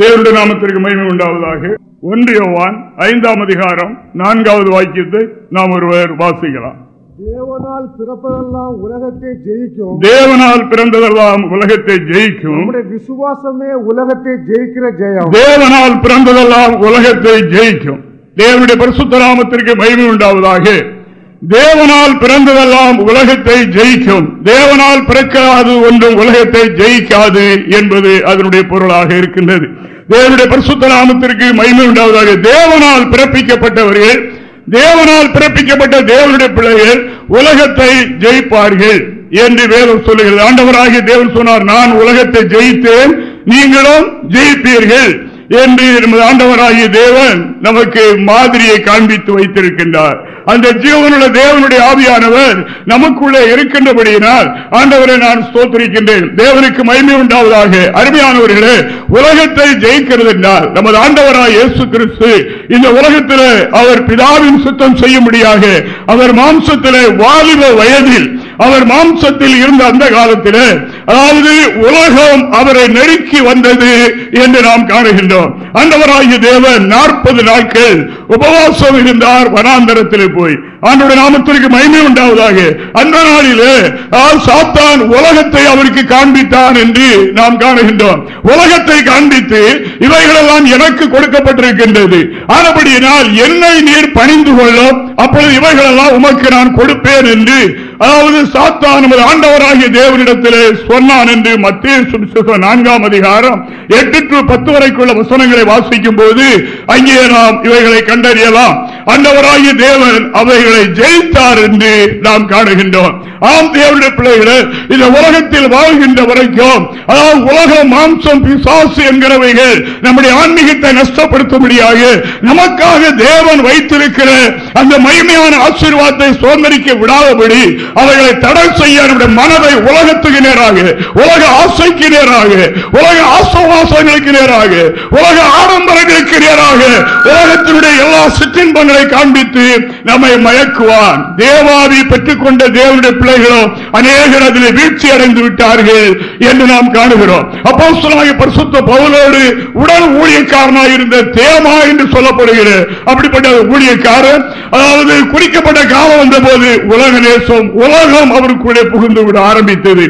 தேவனுடைய நாமத்திற்கு மகிமை உண்டாவதாக. ஒன்றியவான் ஐந்தாம் அதிகாரம் நான்காவது வாக்கியத்தை நாம் ஒருவர் வாசிக்கலாம். தேவனால் பிறப்பதெல்லாம் உலகத்தை ஜெயிக்கும். தேவனால் பிறந்ததெல்லாம் உலகத்தை ஜெயிக்கும். நம்முடைய விசுவாசமே உலகத்தை ஜெயிக்கிற ஜெயம். தேவனால் பிறந்ததெல்லாம் உலகத்தை ஜெயிக்கும். தேவனுடைய பரிசுத்த நாமத்திற்கு மகிமை உண்டாவதாக. தேவனால் பிறந்ததெல்லாம் உலகத்தை ஜெயிக்கும். தேவனால் பிறக்காது ஒன்றும் உலகத்தை ஜெயிக்காது என்பது அதனுடைய பொருளாக இருக்கின்றது. தேவனுடைய பரிசுத்த நாமத்திற்கு மகிமை உண்டாவதாக தேவனால் பிறப்பிக்கப்பட்டவர்கள் தேவனால் பிறப்பிக்கப்பட்ட தேவனுடைய பிள்ளைகள் உலகத்தை ஜெயிப்பார்கள் என்று வேதம் சொல்லுகிறது. ஆண்டவராகிய தேவன் சொன்னார் நான் உலகத்தை ஜெயித்தேன் நீங்களும் ஜெயிப்பீர்கள் என்று நமது ஆண்டவராகிய தேவன் நமக்கு மாதிரியை காண்பித்து வைத்திருக்கின்றார். அந்த ஜீவனுள்ள தேவனுடைய ஆவியானவர் நமக்குள்ளே இருக்கின்றபடியினால் ஆண்டவரை நான் ஸ்தோத்திரிக்கின்றேன். தேவனுக்கு மகிமை உண்டாவதாக. அருமையானவர்களே உலகத்தை ஜெயிக்கிறது என்றால் நமது ஆண்டவராக இயேசு கிறிஸ்து இந்த உலகத்தில் அவர் பிதாவின் சுத்தம் செய்யும்படியாக அவர் மாம்சத்திலே வாலிப வயதில் அவர் மாம்சத்தில் இருந்த அந்த காலத்தில் அதாவது உலகம் அவரை நெருக்கி வந்தது என்று நாம் காணுகின்றோம். அந்தவராகிய தேவன் நாற்பது நாட்கள் உபவாசம் இருந்தார் வனாந்தரத்தில் போய் ஆண்டோட நாமத்திற்கு மகிமை உண்டாவதாக. அந்த நாளிலே சாத்தான் உலகத்தை அவருக்கு காண்பித்தான் என்று நாம் காணுகின்றோம். உலகத்தை காண்பித்து இவைகளெல்லாம் எனக்கு கொடுக்கப்பட்டிருக்கின்றது. ஆனபடியினால் என்னை நீர் பணிந்து கொள்ளும் அப்பொழுது இவைகளெல்லாம் உமக்கு நான் கொடுப்பேன் என்று அதாவது சாத்தான் நமது ஆண்டவராகிய தேவனிடத்திலே சொன்னான் என்று மத்திய நான்காம் அதிகாரம் எட்டு டு பத்து வரைக்குள்ள வசனங்களை வாசிக்கும் போது அங்கே நாம் இவைகளை கண்டறியலாம். அண்டவராகிய தேவன் அவைகளை ஜெயித்தார் என்று நாம் காணுகின்றோம். ஆம் தேவனுடைய பிள்ளைகளே இந்த உலகத்தில் வாழ்கின்ற வரைக்கும் அதாவது உலக மாம்சம் பிசாசு என்கிறவைகள் நம்முடைய ஆன்மீகத்தை நஷ்டப்படுத்தும்படியாக நமக்காக தேவன் வைத்திருக்கிற அந்த மகிமையான ஆசீர்வாதத்தை சோதரிக்க விடாதபடி அவைகளை தடை செய்ய நம்முடைய மனதை உலகத்துக்கு நேராக உலக ஆசைக்கு நேராக உலக ஆசவாசங்களுக்கு நேராக உலக ஆடம்பரங்களுக்கு நேராக உலகத்தினுடைய எல்லா சிற்றின்பங்களை காண்பித்து நம்மை மயக்குவான். தேவாதி பெற்றுக் கொண்ட தேவனுடைய பிள்ளைகளும் அநேகர் அதில் வீழ்ச்சி அடைந்து விட்டார்கள் என்று நாம் காணுகிறோம். அப்போ பரிசுத்த பவுலோடு உடல் ஊழியக்காரனாக இருந்த தேமா என்று சொல்லப்படுகிற அப்படிப்பட்ட ஊழியக்காரன் அதாவது குறிக்கப்பட்ட காலம் வந்த போது உலக நேசம் உலகம் அவருக்குள்ளே புகுந்து விட ஆரம்பித்தது.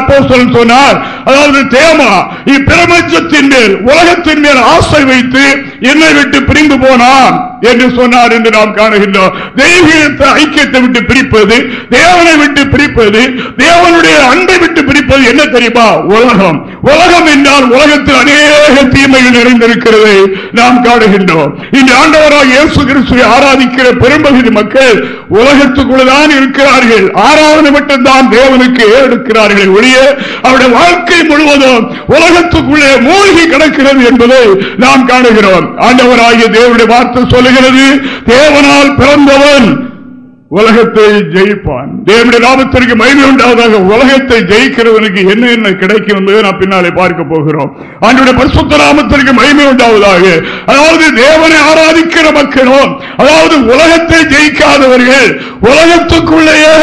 அப்போ சொன்னார் அதாவது தேமா இப்பிரபஞ்சத்தின் மேல் உலகத்தின் மேல் ஆசை வைத்து என்னை விட்டு பிரிந்து போனான். என்று சொன்னார் என்று நாம் காணுகின்றோம். தெய்வீகத்தை ஐக்கியத்தை விட்டு பிரிப்பது தேவனை விட்டு பிரிப்பது தேவனுடைய அன்பை விட்டு பிரிப்பது என்ன தெரியுமா? உலகம். உலகம் என்றால் உலகத்தில் அநேக தீமைகள் நிறைந்திருக்கிறது நாம் காணுகின்றோம். இந்த ஆண்டவராக இயேசு கிறிஸ்துவை ஆராதிக்கிற பெரும்பகுதி மக்கள் உலகத்துக்குள்ளதான் இருக்கிறார்கள். ஆறாவது மட்டும்தான் தேவனுக்கு எடுக்கிறார்கள் ஒழிய அவருடைய வாழ்க்கை முழுவதும் உலகத்துக்குள்ளே மூழ்கி கிடக்கிறது என்பதை நாம் காணுகிறோம். ஆண்டவராகிய தேவனுடைய வார்த்தை சொல்லி சொல்லுகிறது தேவனால் பிறந்தவன். உலகத்தை ஜெயிப்பான். தேவனுடைய லாபத்திற்கு மகிமை உண்டாவதாக உலகத்தை ஜெயிக்கிறவனுக்கு என்ன என்ன கிடைக்கும் என்பதை நான் பின்னாலே பார்க்க போகிறோம். அவனுடைய பரிசுத்த நாமத்திற்கு மகிமை உண்டாவதாக. அதாவது தேவனை ஆராதிக்கிற மக்களும் அதாவது உலகத்தை ஜெயிக்காதவர்கள் உலகத்துக்குள்ளேயே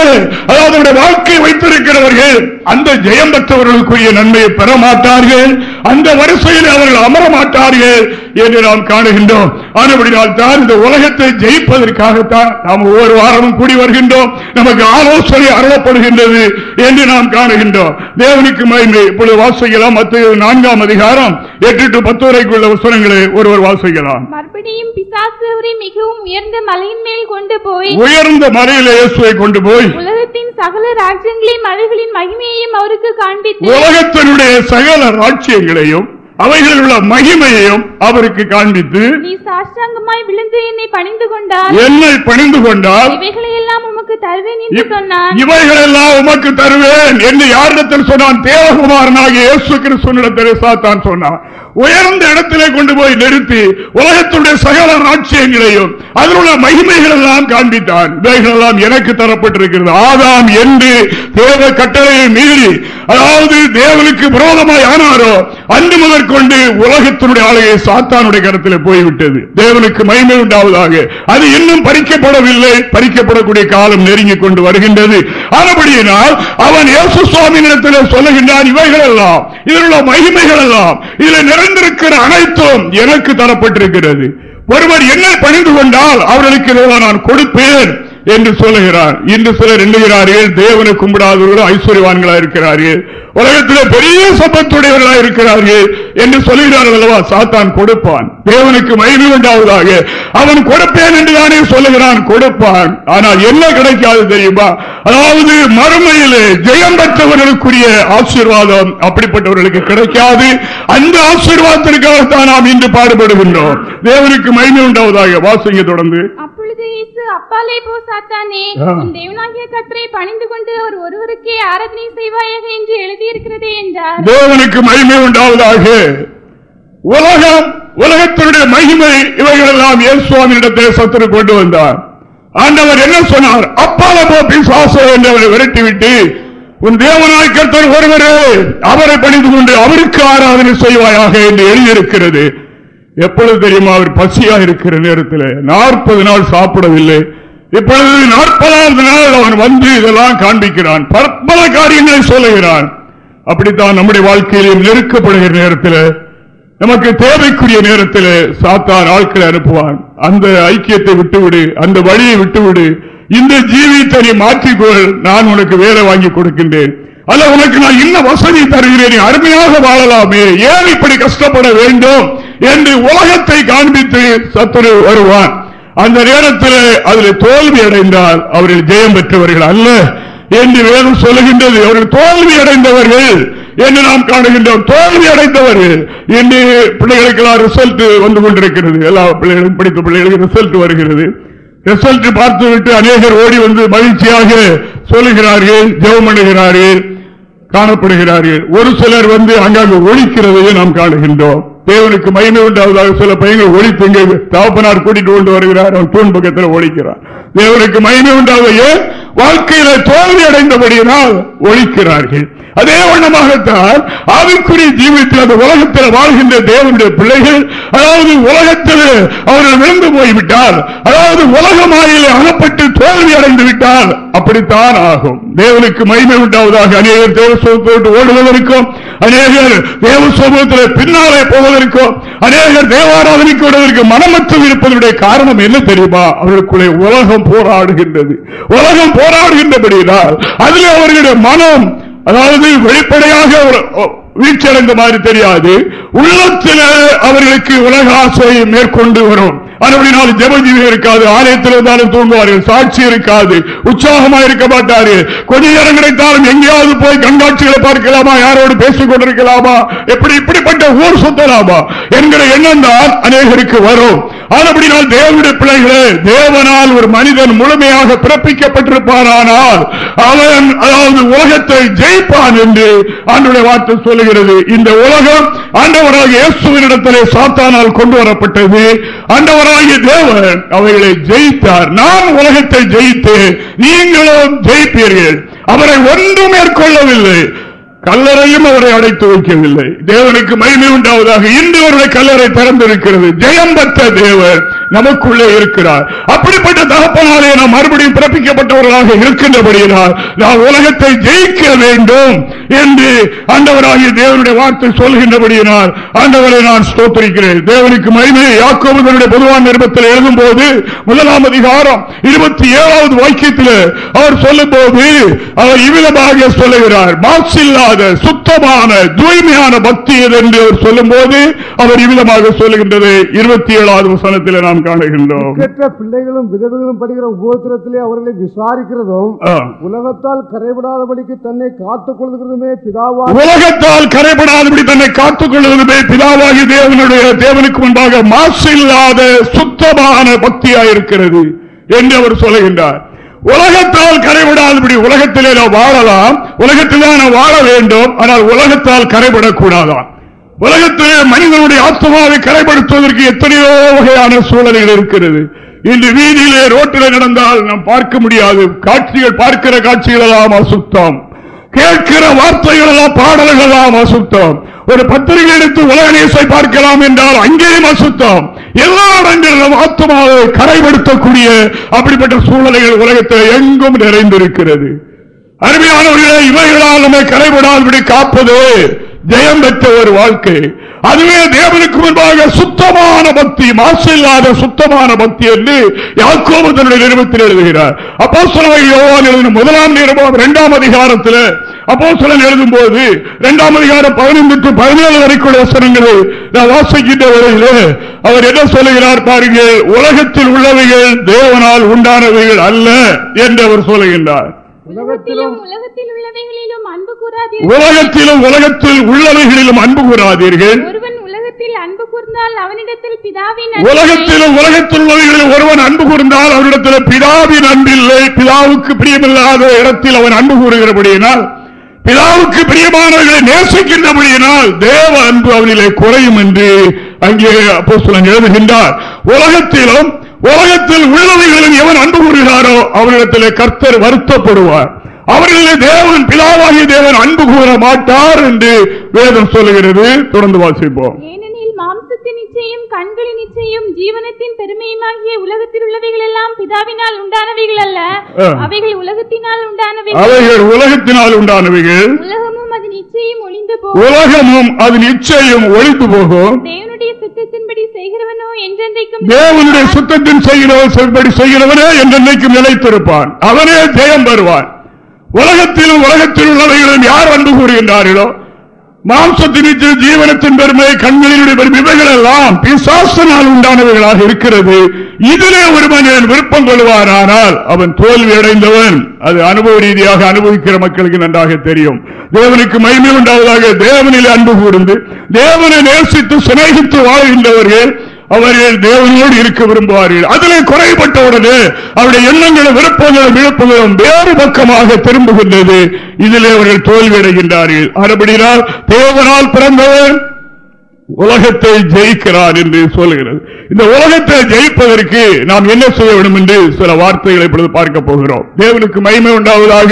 அதாவது வாழ்க்கை வைத்திருக்கிறவர்கள் அந்த ஜெயம் பெற்றவர்களுக்குரிய நன்மையை பெற மாட்டார்கள் அந்த வரிசையில் அவர்கள் அமர மாட்டார்கள் என்று நாம் காணுகின்றோம். ஆனபடினால் தான் இந்த உலகத்தை ஜெயிப்பதற்காகத்தான் நாம் ஒவ்வொரு வாரமும் கூடி வருகின்றோம். நமக்கு ஆலோசனை அருளப்படுகின்றது என்று நாம் காணுகின்றோம். தேவனுக்கு மகிமை. இப்பொழுது வாசிக்கலாம். மத்திய நான்காம் அதிகாரம். எட்டு டு பத்து வரைக்குள்ள வசனங்களை ஒருவர் வாசிக்கலாம். மறுபடியும் பிசாசு மிகவும் உயர்ந்த மலையின் மேல் கொண்டு போய் உயர்ந்த மலையில இயேசுவை கொண்டு போய் உலகத்தின் சகல ராஜ்யங்களையும் மலைகளின் மகிமையையும் அவருக்கு காண்பித்து உலகத்தினுடைய சகல ராட்சியங்களையும் அவைகளில் உள்ள மகிமையையும் அவருக்கு காண்பித்து நீ சாஷ்டாங்கமாய் விழுந்து என்னை பணிந்து கொண்டால் என்னை பணிந்து கொண்டால் இவைகளை எல்லாம் உமக்கு தருவேன் என்று சொன்னான் இவைகளெல்லாம் உமக்கு தருவேன் என்று யாரிடத்தில் சொன்னான்? தேவகுமாரனாகிய இயேசு கிறிஸ்துவனிடத்தில் சாத்தான் சொன்னான். உயர்ந்த இடத்திலே கொண்டு போய் நிறுத்தி உலகத்துடைய சகல ராட்சியங்களையும் அதில் உள்ள மகிமைகள் எல்லாம் காண்பித்தான். இவைகள் எல்லாம் எனக்கு தரப்பட்டிருக்கிறது. ஆதாம் என்று தேவ கட்டளையை மீறி அதாவது தேவனுக்கு விரோதமாய் ஆனாரோ அன்று முதற்கொண்டு உலகத்தினுடைய ஆலையை சாத்தானுடைய கருத்தில் போய்விட்டது. தேவனுக்கு மகிமை உண்டாவதாக. அது இன்னும் பறிக்கப்படவில்லை. பறிக்கப்படக்கூடிய காலம் நெருங்கி கொண்டு வருகின்றது. ஆனபடியினால் அவன் இயேசு சுவாமி இடத்தில் சொல்லுகின்றான் இவைகள் எல்லாம் இதில் உள்ள மகிமைகள் எல்லாம் இதில் நிறைய எழுந்திருக்கிற அனைத்தும் எனக்கு தரப்பட்டிருக்கிறது. ஒருவர் என்னை பணிந்து கொண்டால் அவர்களுக்கு நான் கொடுப்பேன். என்று சொல்லுகிறார். இன்று சிலர் எண்ணுகிறார்கள் தேவனை கும்பிடாதவர்கள் ஐஸ்வர்யவான்களா இருக்கிறார்கள். உலகத்தில் பெரிய சம்பத்துடையவர்களா இருக்கிறார்கள் என்று சொல்லுகிறார்கள் அல்லவா? சாத்தான் கொடுப்பான். தேவனுக்கு மகிமை உண்டாவதாக. அவன் கொடுப்பேன் என்று தானே சொல்லுகிறான் கொடுப்பான். ஆனால் என்ன கிடைக்காது தெரியுமா? அதாவது மறுமையிலே ஜெயம் பெற்றவர்களுக்குரிய ஆசீர்வாதம் அப்படிப்பட்டவர்களுக்கு கிடைக்காது. அந்த ஆசீர்வாதத்திற்காகத்தான் நாம் இன்று பாடுபடுகின்றோம். தேவனுக்கு மகிமை உண்டாவதாக. வாசிங்க தொடர்ந்து. அப்பொழுது இயேசு அப்பாலே போ சாத்தானே. உன் தேவனாகிய கர்த்தரை பணிந்து கொண்டு அவர் ஒருவருக்கே ஆராதனை செய்வாயாக என்று எழுதியிருக்கிறதே என்றார். தேவனுக்கு மகிமை உண்டாவதாக. உலகம் உலகத்தினுடைய மகிமை இவைகளெல்லாம் இயேசுவாமியிடத்தில் சத்துரு கொண்டு வந்தார். ஆண்டவர் என்ன சொன்னார்? அப்பால போ பிசாசோ என்று அவரை விரட்டிவிட்டு உன் தேவனாய் கர்த்தர் ஒருவரே அவரை பணிந்து கொண்டு அவருக்கு ஆராதனை செய்வாயாக என்று எழுதியிருக்கிறது. எப்பொழுது தெரியுமா? அவர் பசியா இருக்கிற நேரத்தில். நாற்பது நாள் சாப்பிடவில்லை. இப்பொழுது நாற்பதாவது நாள் அவன் வந்து இதெல்லாம் காண்பிக்கிறான். பற்பல காரியங்களை சொல்லுகிறான். அப்படித்தான் நம்முடைய வாழ்க்கையிலும் நெருக்கப்படுகிற நேரத்தில் நமக்கு தேவைக்குரிய நேரத்தில் சாத்தான் ஆட்களை அனுப்புவான். அந்த ஐக்கியத்தை விட்டுவிடு அந்த வழியை விட்டுவிடு. இந்த ஜீவியத்தை நீ மாற்றிக்கொள். நான் உனக்கு வேலை வாங்கி கொடுக்கின்றேன். அல்ல உனக்கு நான் இன்னும் வசதி தருகிறேன். அருமையாக வாழலாமே. ஏன் இப்படி கஷ்டப்பட வேண்டும்? என்று உலகத்தை காண்பித்து சத்துரு வருவான். அந்த நேரத்தில் அதில் தோல்வி அடைந்தால் அவர்கள் ஜெயம் பெற்றவர்கள் அல்ல என்று வேதம் சொல்லுகின்றது. அவர்கள் தோல்வி அடைந்தவர்கள் என்று நாம் காணுகின்றோம். தோல்வி அடைந்தவர்கள் என்று பிள்ளைகளுக்கெல்லாம் ரிசல்ட் வந்து கொண்டிருக்கிறது. எல்லா பிள்ளைகளும் படித்த பிள்ளைகளுக்கு ரிசல்ட் வருகிறது. ரிசல்ட் பார்த்துவிட்டு அநேகர் ஓடி வந்து மகிழ்ச்சியாக சொல்லுகிறார்கள் ஜெவம் பண்ணுகிறார்கள் காணப்படுகிறார்கள். ஒரு சிலர் வந்து அங்காங்கு ஒழிக்கிறதையே நாம் காணுகின்றோம். தேவனுக்கு மகிமை உண்டாவதாக சில பையன்கள் ஒழித்து இங்கே தாப்பனார் கூட்டிட்டு கொண்டு வருகிறார். அவன் தூண் பக்கத்தில் ஒழிக்கிறார் தேவனுக்கு மகிமை உண்டாவது வாழ்க்கையில தோல்வி அடைந்தபடியினால் ஒழிக்கிறார்கள். அதே வண்ணமாகத்தான் ஆவிக்குரிய ஜீவித்தில் அந்த உலகத்தில் வாழ்கின்ற தேவனுடைய பிள்ளைகள் அதாவது உலகத்தில் அவர்கள் விழுந்து போய்விட்டால் அதாவது உலகமாயில் அகப்பட்டு தோல்வி அடைந்து விட்டால் அப்படித்தான் ஆகும். தேவனுக்கு மகிமை உண்டாவதாக அநேகர் தேவ சமூகத்தோடு ஓடுவதற்கும் அநேகர் தேவ சோகத்தில் பின்னாலே போவதற்கும் அநேகர் தேவாராதனைக்கு விடுவதற்கு மனமற்று இருப்பதனுடைய காரணம் என்ன தெரியுமா? அவர்களுக்குள்ளே உலகம் போராடுகின்றது. உலகம் போராடுகின்றபடியால் அதில் அவர்களுடைய மனம் அதாவது வெளிப்படையாக ஒரு வீழ்ச்சியடைந்த மாதிரி தெரியாது. உள்ளத்தில் அவர்களுக்கு உலக ஆசையை மேற்கொண்டு வரும். அதுபடினால் ஜபஜீவி இருக்காது ஆலயத்தில் இருந்தாலும் தூங்குவார்கள் சாட்சி இருக்காது உற்சாகமா இருக்க மாட்டார்கள். கொஞ்ச நேரம் கிடைத்தாலும் எங்கேயாவது போய் கண்காட்சிகளை பார்க்கலாமா? யாரோடு பேசிக் கொண்டிருக்கலாமா? எப்படி இப்படிப்பட்ட ஊர் சுத்தலாமா? என்கிற எண்ணம் தான் அநேகருக்கு வரும். ஆனபடினால் தேவனுடைய பிள்ளைகளே தேவனால் ஒரு மனிதன் முழுமையாக பிறப்பிக்கப்பட்டிருப்பானால் அவன் அதாவது உலகத்தை ஜெயிப்பான் என்று ஆண்டுடைய வார்த்தை சொல்லுகிறது. இந்த உலகம் ஆண்டவராக இயேசுவினிடத்திலே சாத்தானால் கொண்டு வரப்பட்டது. ஆண்டவர் கர்த்தராகிய தேவன் அவைகளை ஜெயித்தார். நான் உலகத்தை ஜெயித்து நீங்களும் ஜெயிப்பீர்கள். அவரை ஒன்றும் மேற்கொள்ளவில்லை. கல்லறையும் அவரை அடைத்து வைக்கவில்லை. தேவனுக்கு மகிமை உண்டாவதாக இன்று அவருடைய கல்லறை திறந்திருக்கிறது. ஜெயம் பெற்ற தேவன் நமக்குள்ளே இருக்கிறார். அப்படிப்பட்ட தகப்பனாலே நாம் மறுபடியும் பிறப்பிக்கப்பட்டவர்களாக இருக்கின்றபடியினால் நாம் உலகத்தை ஜெயிக்க வேண்டும் என்று ஆண்டவராகிய தேவனுடைய வார்த்தை சொல்கின்றபடியினால் ஆண்டவரை நான் ஸ்தோத்திரிக்கிறேன். தேவனுக்கு மகிமை. யாக்கோபு தன்னுடைய பொதுவான நிருபத்தில் எழுதும் போது முதலாம் அதிகாரம் இருபத்தி ஏழாவது வாக்கியத்தில் அவர் சொல்லும் போது அவர் இவ்விதமாக சொல்லுகிறார். மாசில்லாத சுத்தமான தூய்மையான பக்தி எது என்று அவர் சொல்லும் போது அவர் இவ்விதமாக சொல்லுகின்றது. இருபத்தி ஏழாவது வசனத்தில் நாம் காணுகின்றோம். பெற்ற பிள்ளைகளும் விதவைகளும் படுகிற உபோத்திரத்திலே அவர்களை விசாரிக்கிறதும். உலகத்தால் கரைபடாதபடிக்கு தன்னை காத்துக் கொள்கிறதுமே பிதாவா உலகத்தால் கரைபடாதபடி தன்னை காத்துக் கொள்வதுமே பிதாவாகி தேவனுடைய தேவனுக்கு முன்பாக மாசு இல்லாத சுத்தமான பக்தியாயிருக்கிறது என்று அவர் சொல்லுகின்றார். உலகத்தால் கரைபடாதபடி உலகத்திலே நாம் வாழலாம். உலகத்திலே நாம் வாழ வேண்டும். ஆனால் உலகத்தால் கரைபடக்கூடாதான் உலகத்திலே மனிதனுடைய ஆத்மாவை கரைப்படுத்துவதற்கு எத்தனையோ வகையான சூழல்கள் இருக்கிறது. இன்று வீதியிலே ரோட்டிலே நடந்தால் நாம் பார்க்க முடியாது. காட்சிகள் பார்க்கிற காட்சிகள் எல்லாம் அசுத்தம். கேட்கிற வார்த்தைகள் எல்லாம் பாடல்கள் எல்லாம் அசுத்தம். ஒரு பத்திரிகை எடுத்து உலக நேசை பார்க்கலாம் என்றால் அங்கேயும் அசுத்தம். எல்லா இடங்களிலும் ஆத்மாவை கரைப்படுத்தக்கூடிய அப்படிப்பட்ட சூழ்நிலைகள் உலகத்தில் எங்கும் நிறைந்திருக்கிறது. அருமையானவர்களே இவைகளால் நம்மை கரைபடாதபடி காப்பது ஜெயம் பெற்ற ஒரு வாழ்க்கை. அதுவே தேவனுக்கு முன்பாக சுத்தமான பக்தி மாசு இல்லாத சுத்தமான பக்தி என்று யாக்கோபு தன்னுடைய நிறுவத்தில் எழுதுகிறார். அப்போ யோவான் எழுதின முதலாம் நிறுவனம் இரண்டாம் அதிகாரத்தில் அப்போ சிலன் எழுதும் போது இரண்டாம் அதிகாரம் பதினைந்து பதினேழு வரைக்குள்ள வசனங்களை நான் வாசிக்கின்ற வரையிலே அவர் என்ன சொல்லுகிறார் பாருங்கள் உலகத்தில் உள்ளவைகள் தேவனால் உண்டானவைகள் அல்ல என்று அவர் சொல்லுகின்றார். உலகத்திலும் உலகத்தில் உள்ளவைகளிலும் அன்பு கூறாதீர்கள். உலகத்திலும் உலகத்தில் உள்ளவைகளிலும் அன்பு கூறாதீர்கள். ஒருவன் உலகத்தில் அன்பு கூர்ந்தால் அவனிடத்தில் பிதாவின் அன்பு உலகத்திலும் உலகத்தில் உள்ளவைகளில் ஒருவன் அன்பு கூர்ந்தால் அவரிடத்தில் பிதாவின் அன்பில்லை பிதாவுக்கு பிரியமில்லாத இடத்தில் அவன் அன்பு கூறுகிறபடியினால் பிதாவுக்கு பிரியமானவர்களை நேசிக்கின்றபடியினால் தேவ அன்பு அவனிலே குறையும் என்று அங்கே அப்போ எழுதுகின்றார். உலகத்திலும் உலகத்தில் உள்ளவைகளில் எவன் அன்பு கூறுகிறாரோ அவரிடத்திலே கர்த்தர் வருத்தப்படுவார். அவர்களிலே தேவன் பிதாவாகிய தேவன் அன்பு கூற மாட்டார் என்று வேதம் சொல்லுகிறது. தொடர்ந்து வாசிப்போம். ஏனெனில் மாம்சத்தின் நிச்சயம் கண்களின் நிச்சயம் ஜீவனத்தின் பெருமையுமாகிய உலகத்தில் உள்ளவைகள் எல்லாம் பிதாவினால் உண்டானவைகள் அல்ல. அவைகள் உலகத்தினால் உண்டானவைகள். அவைகள் உலகத்தினால் உண்டானவைகள். உலகமும் அது நிச்சயம் ஒளிந்து போகும் உலகமும் அது நிச்சயம் ஒழித்து போகும் தேவனுடைய சித்தத்தின்படி செய்கிறவனோ என்றென்றைக்கும் தேவனுடைய சுத்தத்தின் செய்கிறவன் செய்கிறவனே என்றென்னைக்கும் நிலைத்திருப்பான். அவனே ஜெயம் பெறுவான். உலகத்திலும் உலகத்தில் உள்ளவைகளும் யார் அன்பு கூறுகின்றார்களோ மாம்சத்தின் ஜீவனத்தின் பெருமை கண்களினுடைய பெருமை இவைகள் எல்லாம் பிசாசனால் உண்டானவைகளாக இருக்கிறது. இதிலே ஒரு மனிதன் விருப்பம் கொள்வாரானால் அவன் தோல்வி அடைந்தவன். அது அனுபவ ரீதியாக அனுபவிக்கிற மக்களுக்கு நன்றாக தெரியும். தேவனுக்கு மகிமை உண்டாவதாக தேவனில் அன்பு கூர்ந்து தேவனை நேசித்து சிநேகித்து வாழ்கின்றவர்கள் அவர்கள் தேவனோடு இருக்க விரும்புவார்கள். அதிலே குறைபட்டவுடனே அவருடைய எண்ணங்களும் விருப்பங்களும் இழப்புகளும் வேறு பக்கமாக திரும்புகின்றது இதிலே அவர்கள் தோல்வி அறுபடினால் தேவனால் பிறந்தவன் உலகத்தை ஜெயிக்கிறார் என்று சொல்லுகிறது. இந்த உலகத்தை ஜெயிப்பதற்கு நாம் என்ன செய்ய வேண்டும் என்று சில வார்த்தைகளை இப்பொழுது பார்க்க போகிறோம். தேவனுக்கு மகிமை உண்டாவதாக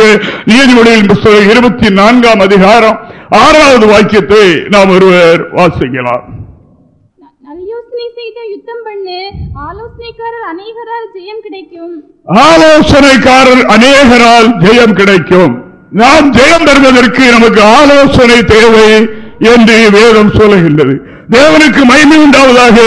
நீதிமொழியின் புஸ்தகம் இருபத்தி நான்காம் அதிகாரம் ஆறாவது வாக்கியத்தை நாம் ஒருவர் வாசிக்கலாம். ஆலோசனை செய்து யுத்தம் பண்ணு. ஆலோசனைக்காரர் அநேகரால் ஜெயம் கிடைக்கும். ஆலோசனைக்காரர் அநேகரால் ஜெயம் கிடைக்கும். நாம் ஜெயம் பெறுவதற்கு நமக்கு ஆலோசனை தேவை என்று வேதம் சொல்லுகின்றது. தேவனுக்கு மயமை உண்டாவதாக.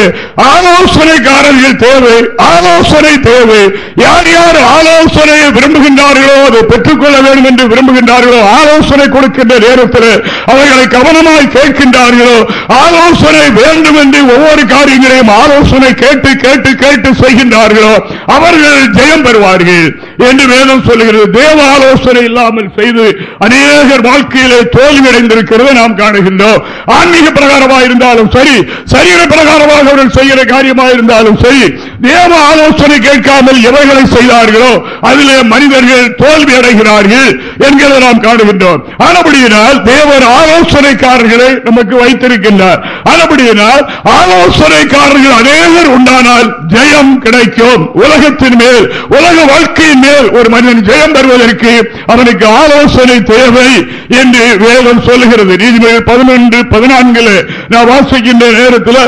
ஆலோசனைக்காரர்கள் தேவை ஆலோசனை தேவை. யார் யார் ஆலோசனையை விரும்புகின்றார்களோ அதை பெற்றுக்கொள்ள வேண்டும் என்று விரும்புகின்றார்களோ ஆலோசனை கொடுக்கின்ற நேரத்தில் அவர்களை கவனமாய் கேட்கின்றார்களோ ஆலோசனை வேண்டும் என்று ஒவ்வொரு காரியங்களையும் ஆலோசனை கேட்டு கேட்டு கேட்டு செய்கின்றார்களோ அவர்கள் ஜெயம் பெறுவார்கள் என்று வேதம் சொல்லுகிறது. தேவ ஆலோசனை இல்லாமல் செய்து அநேகர் வாழ்க்கையிலே தோல்வியடைந்திருக்கிறது நாம் காணுகின்றோம். ஆன்மீக பிரகாரமாக இருந்தாலும் சரி சரீர பிரகாரமாக அவர்கள் செய்கிற காரியமாக இருந்தாலும் சரி தேவ ஆலோசனை கேட்காமல் எவைகளை செய்தார்களோ அதிலே மனிதர்கள் தோல்வி அடைகிறார்கள் என்கிறத நாம் காணுகின்றோம். ஆனபடியினால் தேவர் ஆலோசனைக்காரர்களை நமக்கு வைத்திருக்கின்றார். ஆனபடியினால் ஆலோசனைக்காரர்கள் அநேகர் உண்டானால் ஜெயம் கிடைக்கும். உலகத்தின் மேல் உலக வாழ்க்கையின் மேல் ஒரு மனிதன் ஜெயம் பெறுவதற்கு அவனுக்கு ஆலோசனை தேவை என்று வேதம் சொல்லுகிறது. நீதிமன்ற பதினொன்று பதினான்கில் நான் வாசி வாசிக்கின்ற நேரத்தில்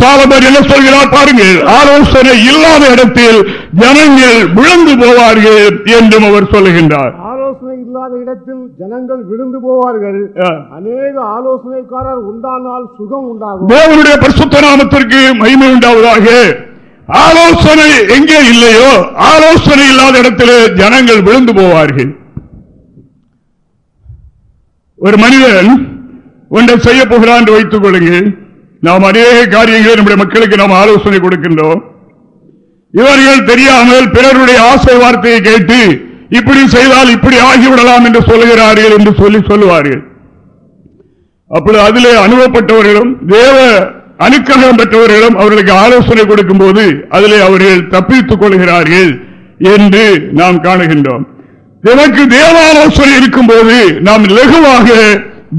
சாலமர் என்ன சொல்கிறார் பாருங்கள் ஆலோசனை இல்லாத இடத்தில் ஜனங்கள் விழுந்து போவார்கள் என்றும் அவர் சொல்லுகின்றார். ஆலோசனை இல்லாத இடத்தில் ஜனங்கள் விழுந்து போவார்கள். ஆ. அநேக ஆலோசனைக்காரர் உண்டானால் சுகம் உண்டாகும். தேவனுடைய பரிசுத்த நாமத்திற்கு மகிமை உண்டாவதாக. ஆலோசனை எங்கே இல்லையோ ஆலோசனை இல்லாத இடத்திலே ஜனங்கள் விழுந்து போவார்கள். ஒரு மனிதன் ஒன்றை செய்ய போகிறான் என்று வைத்துக் கொள்ளுங்கள். நாம் அநேக காரியங்களை நம்முடைய மக்களுக்கு நாம் ஆலோசனை கொடுக்கின்றோம். இவர்கள் தெரியாமல் பிறருடைய ஆசை வார்த்தையை கேட்டு இப்படி செய்தால் இப்படி ஆகிவிடலாம் என்று சொல்லுகிறார்கள் என்று சொல்லி சொல்லுவார்கள். அப்பொழுது அதிலே அனுபவப்பட்டவர்களும் தேவ அனுக்கிரகம் பெற்றவர்களும் அவர்களுக்கு ஆலோசனை கொடுக்கும் போது அதிலே அவர்கள் தப்பித்துக் கொள்கிறார்கள் என்று நாம் காணுகின்றோம். எனக்கு தேவ ஆலோசனை இருக்கும் போது நாம் லகுவாக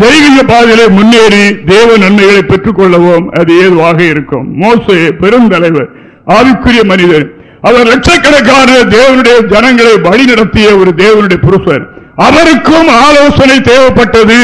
தெய்வீக பாதையிலே முன்னேறி தேவ நன்மைகளை பெற்றுக் கொள்ளவும் அது ஏதுவாக இருக்கும். மோசே பெருந்தலைவர் ஆவிக்குரிய மனிதர். அவர் லட்சக்கணக்கான தேவனுடைய ஜனங்களை வழி நடத்திய ஒரு தேவனுடைய புருஷர். அவருக்கும் ஆலோசனை தேவைப்பட்டது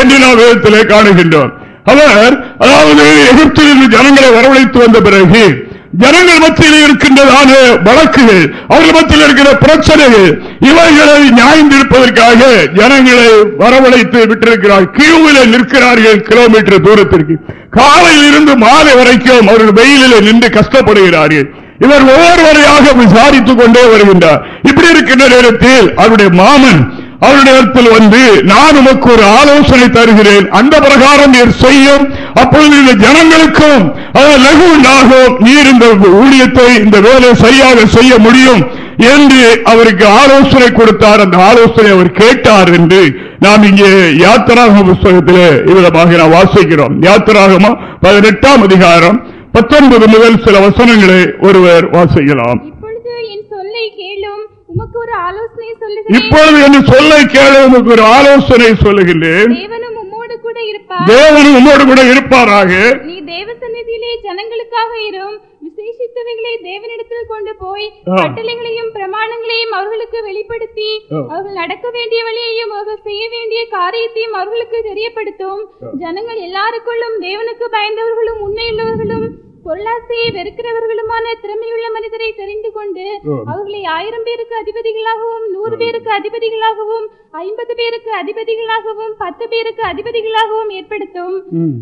என்று நாம் வேதத்திலே காணுகின்றோம். அவர் அதாவது எகிப்திலிருந்து ஜனங்களை வரவழைத்து வந்த பிறகு ஜனங்கள் மத்தியில் இருக்கின்றதான வழக்குகள் அவர்கள் மத்தியில் இருக்கிற பிரச்சனைகள் இவைகளை நியாயந்திருப்பதற்காக ஜனங்களை வரவழைத்து விட்டிருக்கிறார். கியூவில் நிற்கிறார்கள் கிலோமீட்டர் தூரத்திற்கு. காலையில் இருந்து மாலை வரைக்கும் அவர்கள் வெயிலில் நின்று கஷ்டப்படுகிறார்கள். இவர் ஒவ்வொருவரையாக விசாரித்துக் கொண்டே வருகின்றார். இப்படி இருக்கின்ற நேரத்தில் அவருடைய மாமன் அவருடைய வந்து நான் உமக்கு ஒரு ஆலோசனை தருகிறேன். அந்த பிரகாரம் நீர் செய்யும். அப்பொழுது இந்த ஜனங்களுக்கும் லகு உண்டாகும் நீர் இந்த ஊழியத்தை இந்த வேலை சரியாக செய்ய முடியும் என்று அவருக்கு ஆலோசனை கொடுத்தார். அந்த ஆலோசனை அவர் கேட்டார் என்று நாம் இங்கே யாத்திராக புஸ்தகத்தில் இவ்விதமாக நாம் வாசிக்கிறோம். யாத்திராகமா பதினெட்டாம் அதிகாரம் பத்தொன்பது முதல் சில வசனங்களை ஒருவர் வாசிக்கலாம். இப்பொழுது என் சொல்லை கேளும். உமக்கு ஒரு ஆலோசனை சொல்லுகிறேன். இப்பொழுது என்று சொல்லை கேள உமக்கு ஒரு ஆலோசனை சொல்லுகின்றேன். தேவனும் உம்மோடு கூட இருப்பார். தேவனும் உம்மோடு கூட இருப்பாராக. நீ தேவ சந்நிதியிலே ஜனங்களுக்காக இரும். விசேஷித்தவைகளை தேவனிடத்தில் கொண்டு போய். கட்டளைகளையும் பிரமாணங்களையும் அவர்களுக்கு வெளிப்படுத்தி. அவர்கள் நடக்க வேண்டிய வழியையும் அவர்கள் செய்ய வேண்டிய காரியத்தையும் அவர்களுக்கு தெரியப்படுத்தும். ஜனங்கள் எல்லாருக்குள்ளும் தேவனுக்கு பயந்தவர்களும் உண்மையுள்ளவர்களும் பொருளாசையை வெறுக்கிறவர்களுமான திறமையுள்ள மனிதரை தெரிந்து கொண்டு. அவர்களை ஆயிரம் பேருக்கு அதிபதிகளாகவும் நூறு பேருக்கு அதிபதிகளாகவும் ஐம்பது பேருக்கு அதிபதிகளாகவும் பத்து பேருக்கு அதிபதிகளாகவும் ஏற்படுத்தும்.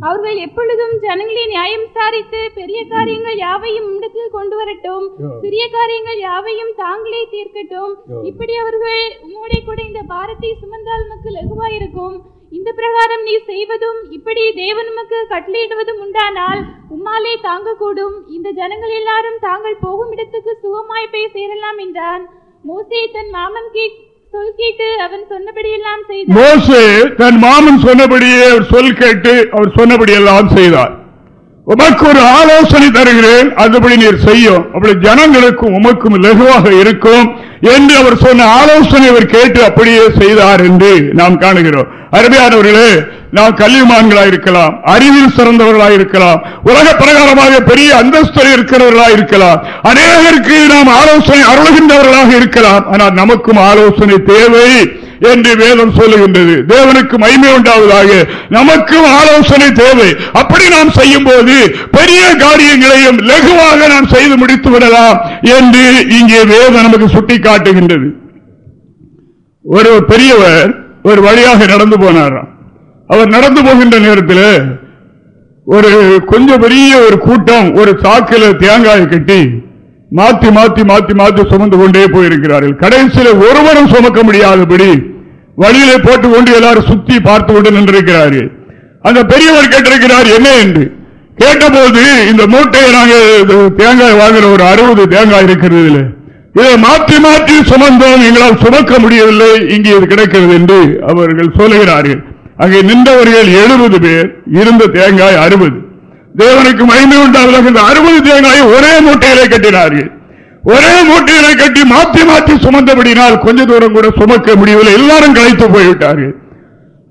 அவர்கள் எப்பொழுதும் ஜனங்களை நியாயம் விசாரித்து பெரிய காரியங்கள் யாவையும் உம்மிடத்தில் கொண்டு வரட்டும். சிறிய காரியங்கள் யாவையும் தாங்களே தீர்க்கட்டும். இப்படி அவர்கள் உம்மோடே கூட இந்த பாரத்தை சுமந்தால் உமக்கு லகுவாயிருக்கும். இந்த பிரகாரம் நீ செய்வதும் இப்படி தேவன் உமக்கு கட்டளையிடுவதும் உண்டானால் உம்மாலே தாங்கக்கூடும். இந்த ஜனங்கள் எல்லாரும் தாங்கள் போகும் இடத்துக்கு சுகமாய் போய் சேரலாம் என்றான். மோசே தன் மாமன் கே சொல் கேட்டு அவன் சொன்னபடியெல்லாம் செய்தான். மோசே தன் மாமன் சொன்னபடியே அவர் சொல் கேட்டு அவர் சொன்னபடி எல்லாம் செய்தார். உமக்கு ஒரு ஆலோசனை தருகிறேன். அதுபடி நீர் செய்யும். அப்படி ஜனங்களுக்கும் உமக்கும் லகுவாக இருக்கும் என்று அவர் சொன்ன ஆலோசனை அவர் கேட்டு அப்படியே செய்தார் என்று நாம் காணுகிறோம். அருமையானவர்களே நாம் கல்விமான்களாக இருக்கலாம் அறிவில் சிறந்தவர்களாக இருக்கலாம் உலக பிரகாரமாக பெரிய அந்தஸ்தில் இருக்கிறவர்களாக இருக்கலாம் அநேகருக்கு நாம் ஆலோசனை அருளுகின்றவர்களாக இருக்கலாம். ஆனால் நமக்கும் ஆலோசனை தேவை. என்று வேதம் சொல்லுகின்றது. தேவனுக்கு மகிமை உண்டாவதாக. நமக்கும் ஆலோசனை தேவை. அப்படி நாம் செய்யும் போது பெரிய காரியங்களையும் லகுவாக நாம் செய்து முடித்து விடலாம் என்று இங்கே வேதம் நமக்கு சுட்டி காட்டுகின்றது ஒரு பெரியவர் ஒரு வழியாக நடந்து போனாராம். அவர் நடந்து போகின்ற நேரத்தில் ஒரு கொஞ்சம் பெரிய ஒரு கூட்டம் ஒரு சாக்கில தேங்காய் கட்டி மாற்றி மாற்றி மாற்றி மாற்றி சுமந்து கொண்டே போயிருக்கிறார்கள். கடைசியில் ஒருவரும் சுமக்க முடியாதபடி வழியிலே போட்டுக் கொண்டு எல்லாரும் சுத்தி பார்த்து கொண்டு நின்றிருக்கிறார்கள். அந்த பெரியவர் கேட்டிருக்கிறார் என்ன என்று? கேட்டபோது இந்த மூட்டையை நாங்கள் இது தேங்காய் வாங்குற ஒரு அறுபது தேங்காய் இருக்கிறது இதை மாற்றி மாற்றி சுமந்தோம் எங்களால் சுமக்க முடியவில்லை இங்கே இது கிடைக்கிறது என்று அவர்கள் சொல்லுகிறார்கள். அங்கே நின்றவர்கள் எழுபது பேர் இருந்த தேங்காய் அறுபது. தேவனுக்கு மகிமை உண்டாவதாக இந்த அறுபது தேங்காயை ஒரே மூட்டையிலே கட்டினார்கள். ஒரே மூட்டையிலே கட்டி மாற்றி மாற்றி சுமந்தபடினால் கொஞ்ச தூரம் கூட சுமக்க முடியவில்லை. எல்லாரும் களைத்து போய்விட்டார்கள்.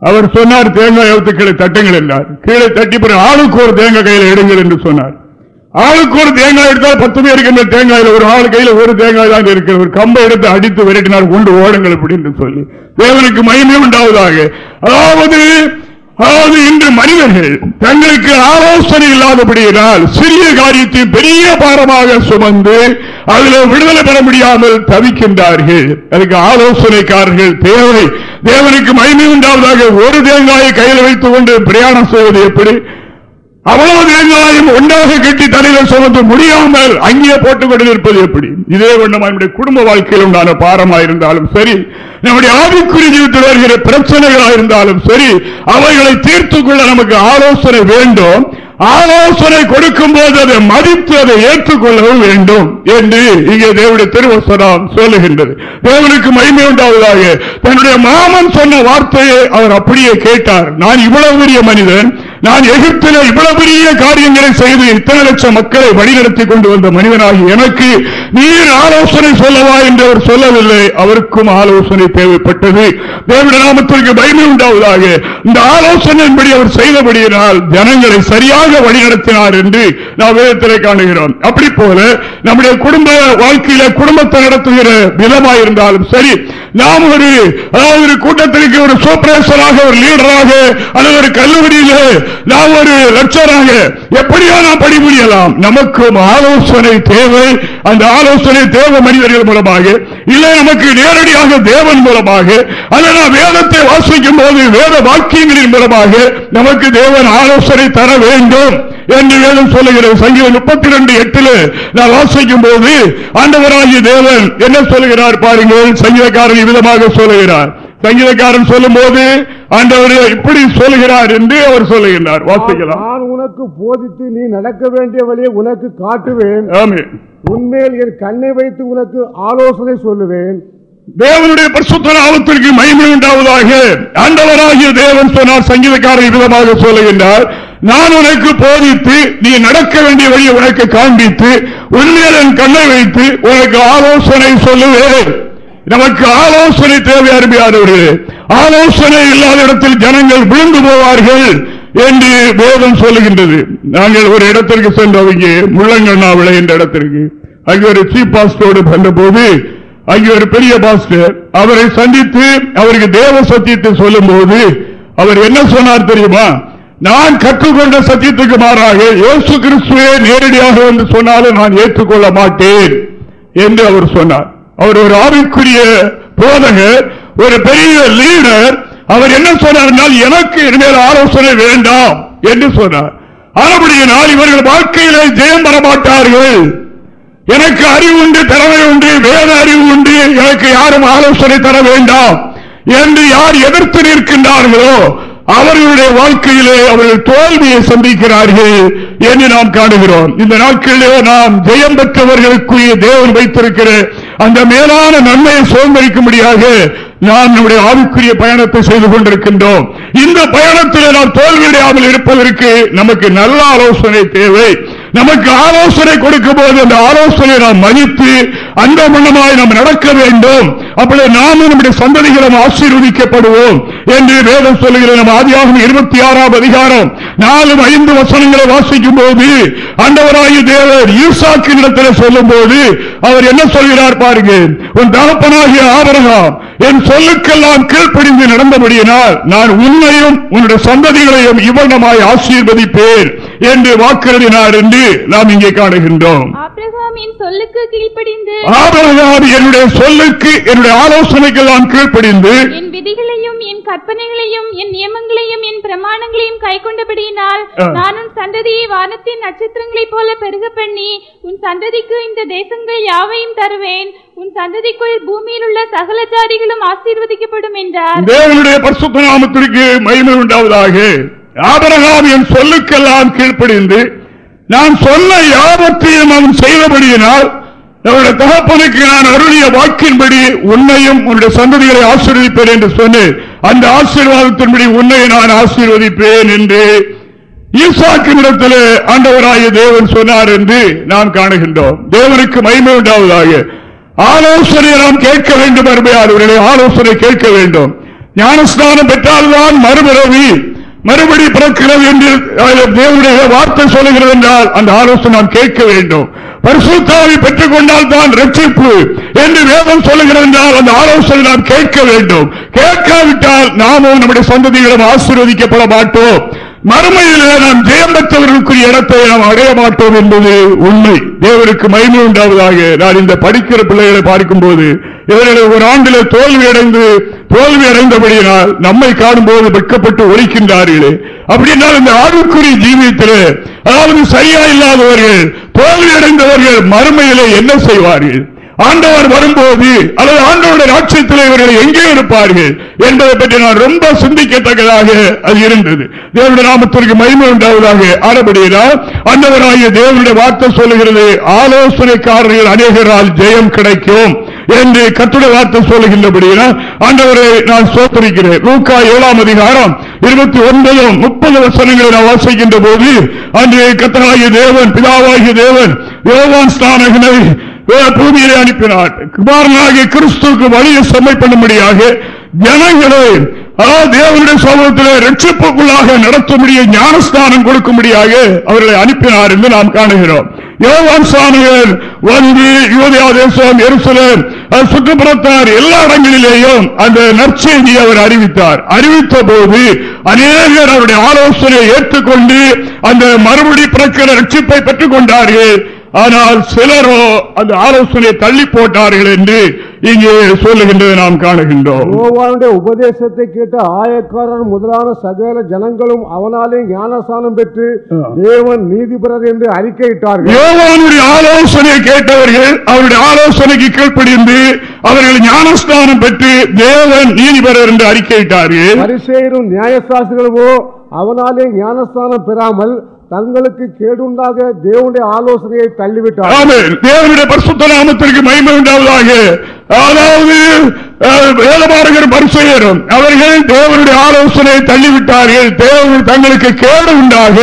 அவர் சொன்னார் தேங்காய் அவுத்து கீழே தட்டுங்கள் என்றார். கீழே தட்டி பிறகு ஆளுக்கு ஒரு தேங்காய் கையில் எடுங்கள் என்று சொன்னார். ஆளுக்கு ஒரு தேங்காய் எடுத்தால் பத்து பேருக்கு இந்த தேங்காயில ஒரு ஆள் கையில ஒரு தேங்காய் தான் இருக்கிற ஒரு கம்பை எடுத்து அடித்து விரட்டினார் கொண்டு ஓடுங்கள் அப்படின்னு சொல்லி தேவனுக்கு மகிமை உண்டாவதாக. அதாவது அதாவது இன்று மனிதர்கள் தங்களுக்கு ஆலோசனை இல்லாதபடியினால் சிறிய காரியத்தை பெரிய பாரமாக சுமந்து அதில் விடுதலை பெற முடியாமல் தவிக்கின்றார்கள். அதுக்கு ஆலோசனைக்காரர்கள் தேவை. தேவனுக்கு மகிமை உண்டாவதாக ஒரு தேங்காயை கையில் வைத்துக் கொண்டு பிரயாணம் செய்வது எப்படி? அவ்வளவு தேங்காயும் ஒன்றாக கட்டி தலையில சுமத்த முடியாமல் அங்கே போட்டுக் கொண்டிருப்பது எப்படி? இதே வண்ணம் நம்முடைய குடும்ப வாழ்க்கையில் உண்டான பாரமா இருந்தாலும் சரி நம்முடைய ஆவிக்குறி ஜீவத்தில் வருகிற பிரச்சனைகளாக இருந்தாலும் சரி அவைகளை தீர்த்து கொள்ள நமக்கு ஆலோசனை வேண்டும். ஆலோசனை கொடுக்கும் போது அதை மதித்து அதை ஏற்றுக்கொள்ளவும் வேண்டும் என்று இங்கே தேவனுடைய திருவசனம் சொல்லுகின்றது. தேவனுக்கு மகிமை உண்டாவதாக. தன்னுடைய மாமன் சொன்ன வார்த்தையை அவர் அப்படியே கேட்டார். நான் இவ்வளவு பெரிய மனிதன் நான் எகிப்தில இவ்வளவு பெரிய காரியங்களை செய்து இத்தனை லட்சம் மக்களை வழிநடத்தி கொண்டு வந்த மனிதனாகி எனக்கு நீர் ஆலோசனை சொல்லவா என்று அவர் சொல்லவில்லை. அவருக்கும் ஆலோசனை தேவைப்பட்டது. தேவனுடைய நாமத்திற்கு பயமே உண்டாவதாக. இந்த ஆலோசனையின்படி அவர் செய்தபடியினால் ஜனங்களை சரியாக வழிநடத்தினார் என்று நாம் வேதத்திலே காணுகிறோம். அப்படி போல நம்முடைய குடும்ப வாழ்க்கையில குடும்பத்தை நடத்துகிற விதமாக இருந்தாலும் சரி நாம் ஒரு அதாவது ஒரு கூட்டத்திற்கு ஒரு சூப்பரேசராக ஒரு லீடராக அல்லது ஒரு கல்லூரியிலே நாம் ஒரு லட்சராக எப்படியோ நாம் படி முடியலாம் நமக்கும் ஆலோசனை தேவை. அந்த ஆலோசனை தேவ மனிதர்கள் மூலமாக இல்லை நமக்கு நேரடியாக தேவன் மூலமாக அல்ல வேதத்தை வாசிக்கும் போது வேத வாக்கியங்களின் மூலமாக நமக்கு தேவன் ஆலோசனை தர வேண்டும் என்று வேதம் சொல்லுகிறது. சங்கீதம் முப்பத்தி ரெண்டு எட்டுல நான் வாசிக்கும் போது ஆண்டவராகிய தேவன் என்ன சொல்லுகிறார் பாருங்கள். சங்கீதக்காரன் விதமாக சொல்லுகிறார். சங்கீதக்காரன் சொல்லும் போது ஆண்டவர் இப்படி சொல்லுகிறார் என்று அவர் சொல்லுகிறார் வாசிக்கலாம். நான் உனக்கு போதித்து நீ நடக்க வேண்டிய வழியை உனக்கு காட்டுவேன். ஆமே. உன்மேல் என் கண்ணை வைத்து உனக்கு ஆலோசனை சொல்லுவேன். தேவனுடைய பரிசுத்த நாமத்திற்கு மகிமை உண்டாவதாக ஆண்டவராகிய தேவன் சொன்னார். சங்கீதக்காரர் விதமாக சொல்லுகின்றார். நான் உனக்கு போதித்து நீ நடக்க வேண்டிய வழியை உனக்கு காண்பித்து உண்மையில் என் கண்ணை வைத்து உனக்கு ஆலோசனை சொல்லுவேன். நமக்கு ஆலோசனை தேவை அருமையானவர்களே. ஆலோசனை இல்லாத இடத்தில் ஜனங்கள் விழுந்து போவார்கள் என்று வேதம் சொல்லுகின்றது. நாங்கள் ஒரு இடத்திற்கு சென்றவங்க முள்ளங்கண்ணாவிளை என்ற இடத்திற்கு. அங்கே ஒரு சீப் பாஸ்டோடு சென்ற போது அங்கே ஒரு பெரிய பாஸ்டர் அவரை சந்தித்து அவருக்கு தேவ சத்தியத்தை சொல்லும் போது அவர் என்ன சொன்னார் தெரியுமா? நான் கற்றுக்கொண்ட சத்தியத்துக்கு மாறாக இயேசு கிறிஸ்துவே நேரடியாக வந்து சொன்னாலும் நான் ஏற்றுக்கொள்ள மாட்டேன் என்று அவர் சொன்னார். அவர் ஒரு ஆவிற்குரிய போதகர் ஒரு பெரிய லீடர் அவர் என்ன சொன்னார் எனக்கு இனிமேல் ஆலோசனை வேண்டாம் என்று சொன்னார். ஆனபடியினால் இவர்கள் வாழ்க்கையில ஜெயம் பெற மாட்டார்கள் எனக்கு அறிவு உண்டு திறமை உண்டு வேத அறிவு உண்டு. எனக்கு யாரும் ஆலோசனை தர வேண்டாம். என்று யார் எதிர்த்து நிற்கின்றார்களோ அவர்களுடைய வாழ்க்கையிலே அவர்கள் தோல்வியை சந்திக்கிறார்கள் என்று நாம் காணுகிறோம். இந்த நாட்களிலே நாம் ஜெயம் பெற்றவர்களுக்குரிய தேவன் வைத்திருக்கிற அந்த மேலான நன்மையை சுதந்திரிக்கும்படியாக நாம் நம்முடைய ஆவிக்குரிய பயணத்தை செய்து கொண்டிருக்கின்றோம். இந்த பயணத்தில் நாம் தோல்வியடையாமல் இருப்பதற்கு நமக்கு நல்ல ஆலோசனை தேவை. நமக்கு ஆலோசனை கொடுக்கும் போது அந்த ஆலோசனை நாம் மதித்து அந்த மன்னமாய் நாம் நடக்க வேண்டும். அப்படி நாமும் நம்முடைய சந்ததிகளும் ஆசீர்வதிக்கப்படுவோம் என்று வேதம் சொல்லுகிற நம்ம ஆதியாகும் இருபத்தி ஆறாம் அதிகாரம் நாலு ஐந்து வசனங்களை வாசிக்கும் போது அண்டவராயு தேவர் ஈசாக்கு இடத்தில் சொல்லும் போது அவர் என்ன சொல்கிறார் பாருங்க உன் தகப்பனாகிய ஆபரகம் என் சொல்லுக்கெல்லாம் கீழ்ப்படிந்து நடந்தபடியினால் நான் உன்னையும் உன்னுடைய சந்ததிகளையும் இவ்வளமாய் ஆசீர்வதிப்பேன் என்று வாக்குறுதினார் என்று நாம் இங்கே காணுகின்றோம். சொல்லுக்கு கீழ்ப்படிந்து. என்னுடைய சொல்லுக்கு என்னுடைய ஆலோசனைக்கெல்லாம் கீழ்ப்படிந்து என் விதிகளையும் என் கற்பனைகளையும் என் நியமங்களையும் என் பிரமாணங்களையும் கைக்கொண்டபடியினால் ஆ. நான் உன் சந்ததியை வானத்தின் நட்சத்திரங்களைப் போல பெருக பண்ணி உன் சந்ததிக்கு இந்த தேசங்கள் யாவையும் தருவேன். உன் சந்ததிக்குள் பூமியில் உள்ள சகல ஜாதிகளும் ஆசீர்வதிக்கப்படும் என்றார். தேவனுடைய பரிசுத்த நாமத்திற்கு மகிமை உண்டாவதாக. ஆபரகாம் என் சொல்லுக்கெல்லாம் கீழ்ப்படிந்து நான் சொன்ன யாவற்றையும் அவன் செய்தபடியினால் அவருடைய தகப்பனுக்கு நான் அருளிய வாக்கின்படி உன்னையும் உன்னுடைய சந்ததிகளை ஆசீர்வதிப்பேன் என்று சொன்னேன். அந்த ஆசீர்வாதத்தின்படி உன்னை நான் ஆசீர்வதிப்பேன் என்று ஈசாக்கினிடத்திலே ஆண்டவராய தேவன் சொன்னார் என்று நாம் காணுகின்றோம். தேவனுக்கு மகிமை உண்டாவதாக. ஆலோசனையை நாம் கேட்க வேண்டும் அருமையாளர்களே ஆலோசனை கேட்க வேண்டும். ஞானஸ்நானம் பெற்றால்தான் மறுபிறவி மறுபடி பிறக்கிறது என்று தேவனுடைய வார்த்தை சொல்லுகிறது என்றால் அந்த ஆலோசனை நாம் கேட்க வேண்டும். பரிசுத்தாவை பெற்றுக் கொண்டால் தான் ரட்சிப்பு என்று வேதம் சொல்லுகிறது என்றால் அந்த ஆலோசனை நாம் கேட்க வேண்டும். கேட்காவிட்டால் நாமும் நம்முடைய சந்ததிகளும் ஆசீர்வதிக்கப்பட மாட்டோம். மறுமையிலே நாம் ஜெயம் பெற்றவர்களுக்குரிய இடத்தை நாம் அடைய மாட்டோம் என்பது உண்மை. தேவருக்கு மகிமை உண்டாவதாக நான் இந்த படிக்கிற பிள்ளைகளை பார்க்கும்போது இவர்களை ஒரு ஆண்டிலே தோல்வி அடைந்து தோல்வி அடைந்தபடியினால் நம்மை காணும்போது வெட்கப்பட்டு ஒழிக்கின்றார்களே. அப்படின்னால் இந்த ஆளுக்குரிய ஜீவியத்திலே அதாவது சரியா இல்லாதவர்கள் தோல்வி அடைந்தவர்கள் மறுமையிலே என்ன செய்வார்கள்? ஆண்டவர் வரும்போது அல்லது ஆண்டவருடைய ராட்சியத்தில் இவர்கள் எங்கே இருப்பார்கள் என்பதை பற்றி நான் ரொம்ப சிந்திக்கத்தக்கதாக அது இருந்தது. தேவனுடைய நாமத்திற்கு மகிமை உண்டாவதாக ஆடப்படுகிறார் ஆண்டவராகிய தேவனுடைய வார்த்தை சொல்லுகிறது ஆலோசனைக்காரர்கள் அநேகரால் ஜெயம் கிடைக்கும் என்று கட்டுரை வார்த்தை சொல்லுகின்றபடியா ஆண்டவரை நான் சோத்தரிக்கிறேன் ரூக்கா ஏழாம் அதிகாரம் இருபத்தி ஒன்பதும் முப்பது வசனங்களை நான் வாசிக்கின்ற போது அன்று கத்தனாகிய தேவன் பிதாவாகிய தேவன் யோகான் ஸ்தானகனை பூமியிலே அனுப்பினார். குமாரனாகிய கிறிஸ்துவுக்கு வழியை செம்மை பண்ணும்படியாக ஜனங்களை அதாவது தேவனுடைய சோதனத்திலே ரட்சிப்புக்குள்ளாக நடத்தும்படிய ஞானஸ்தானம் கொடுக்கும்படியாக அவர்களை அனுப்பினார் என்று நாம் காணுகிறோம். யோகான் சாமிகள் வந்து யூதியா தேசம் எருசலேம் சுற்றுப்புறத்தார் எல்லா இடங்களிலேயும் அந்த நற்செய்தியை அவர் அறிவித்தார். அறிவித்த போது அநேகர் அவருடைய ஆலோசனையை ஏற்றுக்கொண்டு அந்த மறுபடி பிறக்கிற ரட்சிப்பை பெற்றுக் கொண்டார்கள் ஆனால் சிலரோ அந்த ஆலோசனை தள்ளி போட்டார்கள் என்று இங்கே சொல்லுகின்றதை நாம் காணுகின்றோம். யோவானுடைய உபதேசத்தை கேட்ட ஆயக்காரர் முதலான சகல ஜனங்களும் அவனாலே ஞானஸ்தானம் பெற்று தேவன் நீதிபரர் என்று அறிக்கையிட்டார்கள். யோவானுடைய ஆலோசனை கேட்டவர்கள் அவருடைய ஆலோசனைக்கு கீழ்ப்படிந்து அவர்கள் ஞானஸ்தானம் பெற்று தேவன் நீதிபரர் என்று அறிக்கையிட்டார்கள். பரிசேயரும் நியாயசாஸ்திரமோ அவனாலே ஞானஸ்தானம் பெறாமல் தங்களுக்கு கேடுண்டாக தேவனுடைய ஆலோசனையை தள்ளிவிட்டார். ஆமென். தேவனுடைய பரிசுத்த நாமத்திற்கு மகிமை உண்டாவதாக. அதாவது வேதபாரகர் பரிசெயரும் அவர்கள் தேவனுடைய ஆலோசனையை தள்ளிவிட்டார்கள். தேவன் தங்களுக்கு கேடு உண்டாக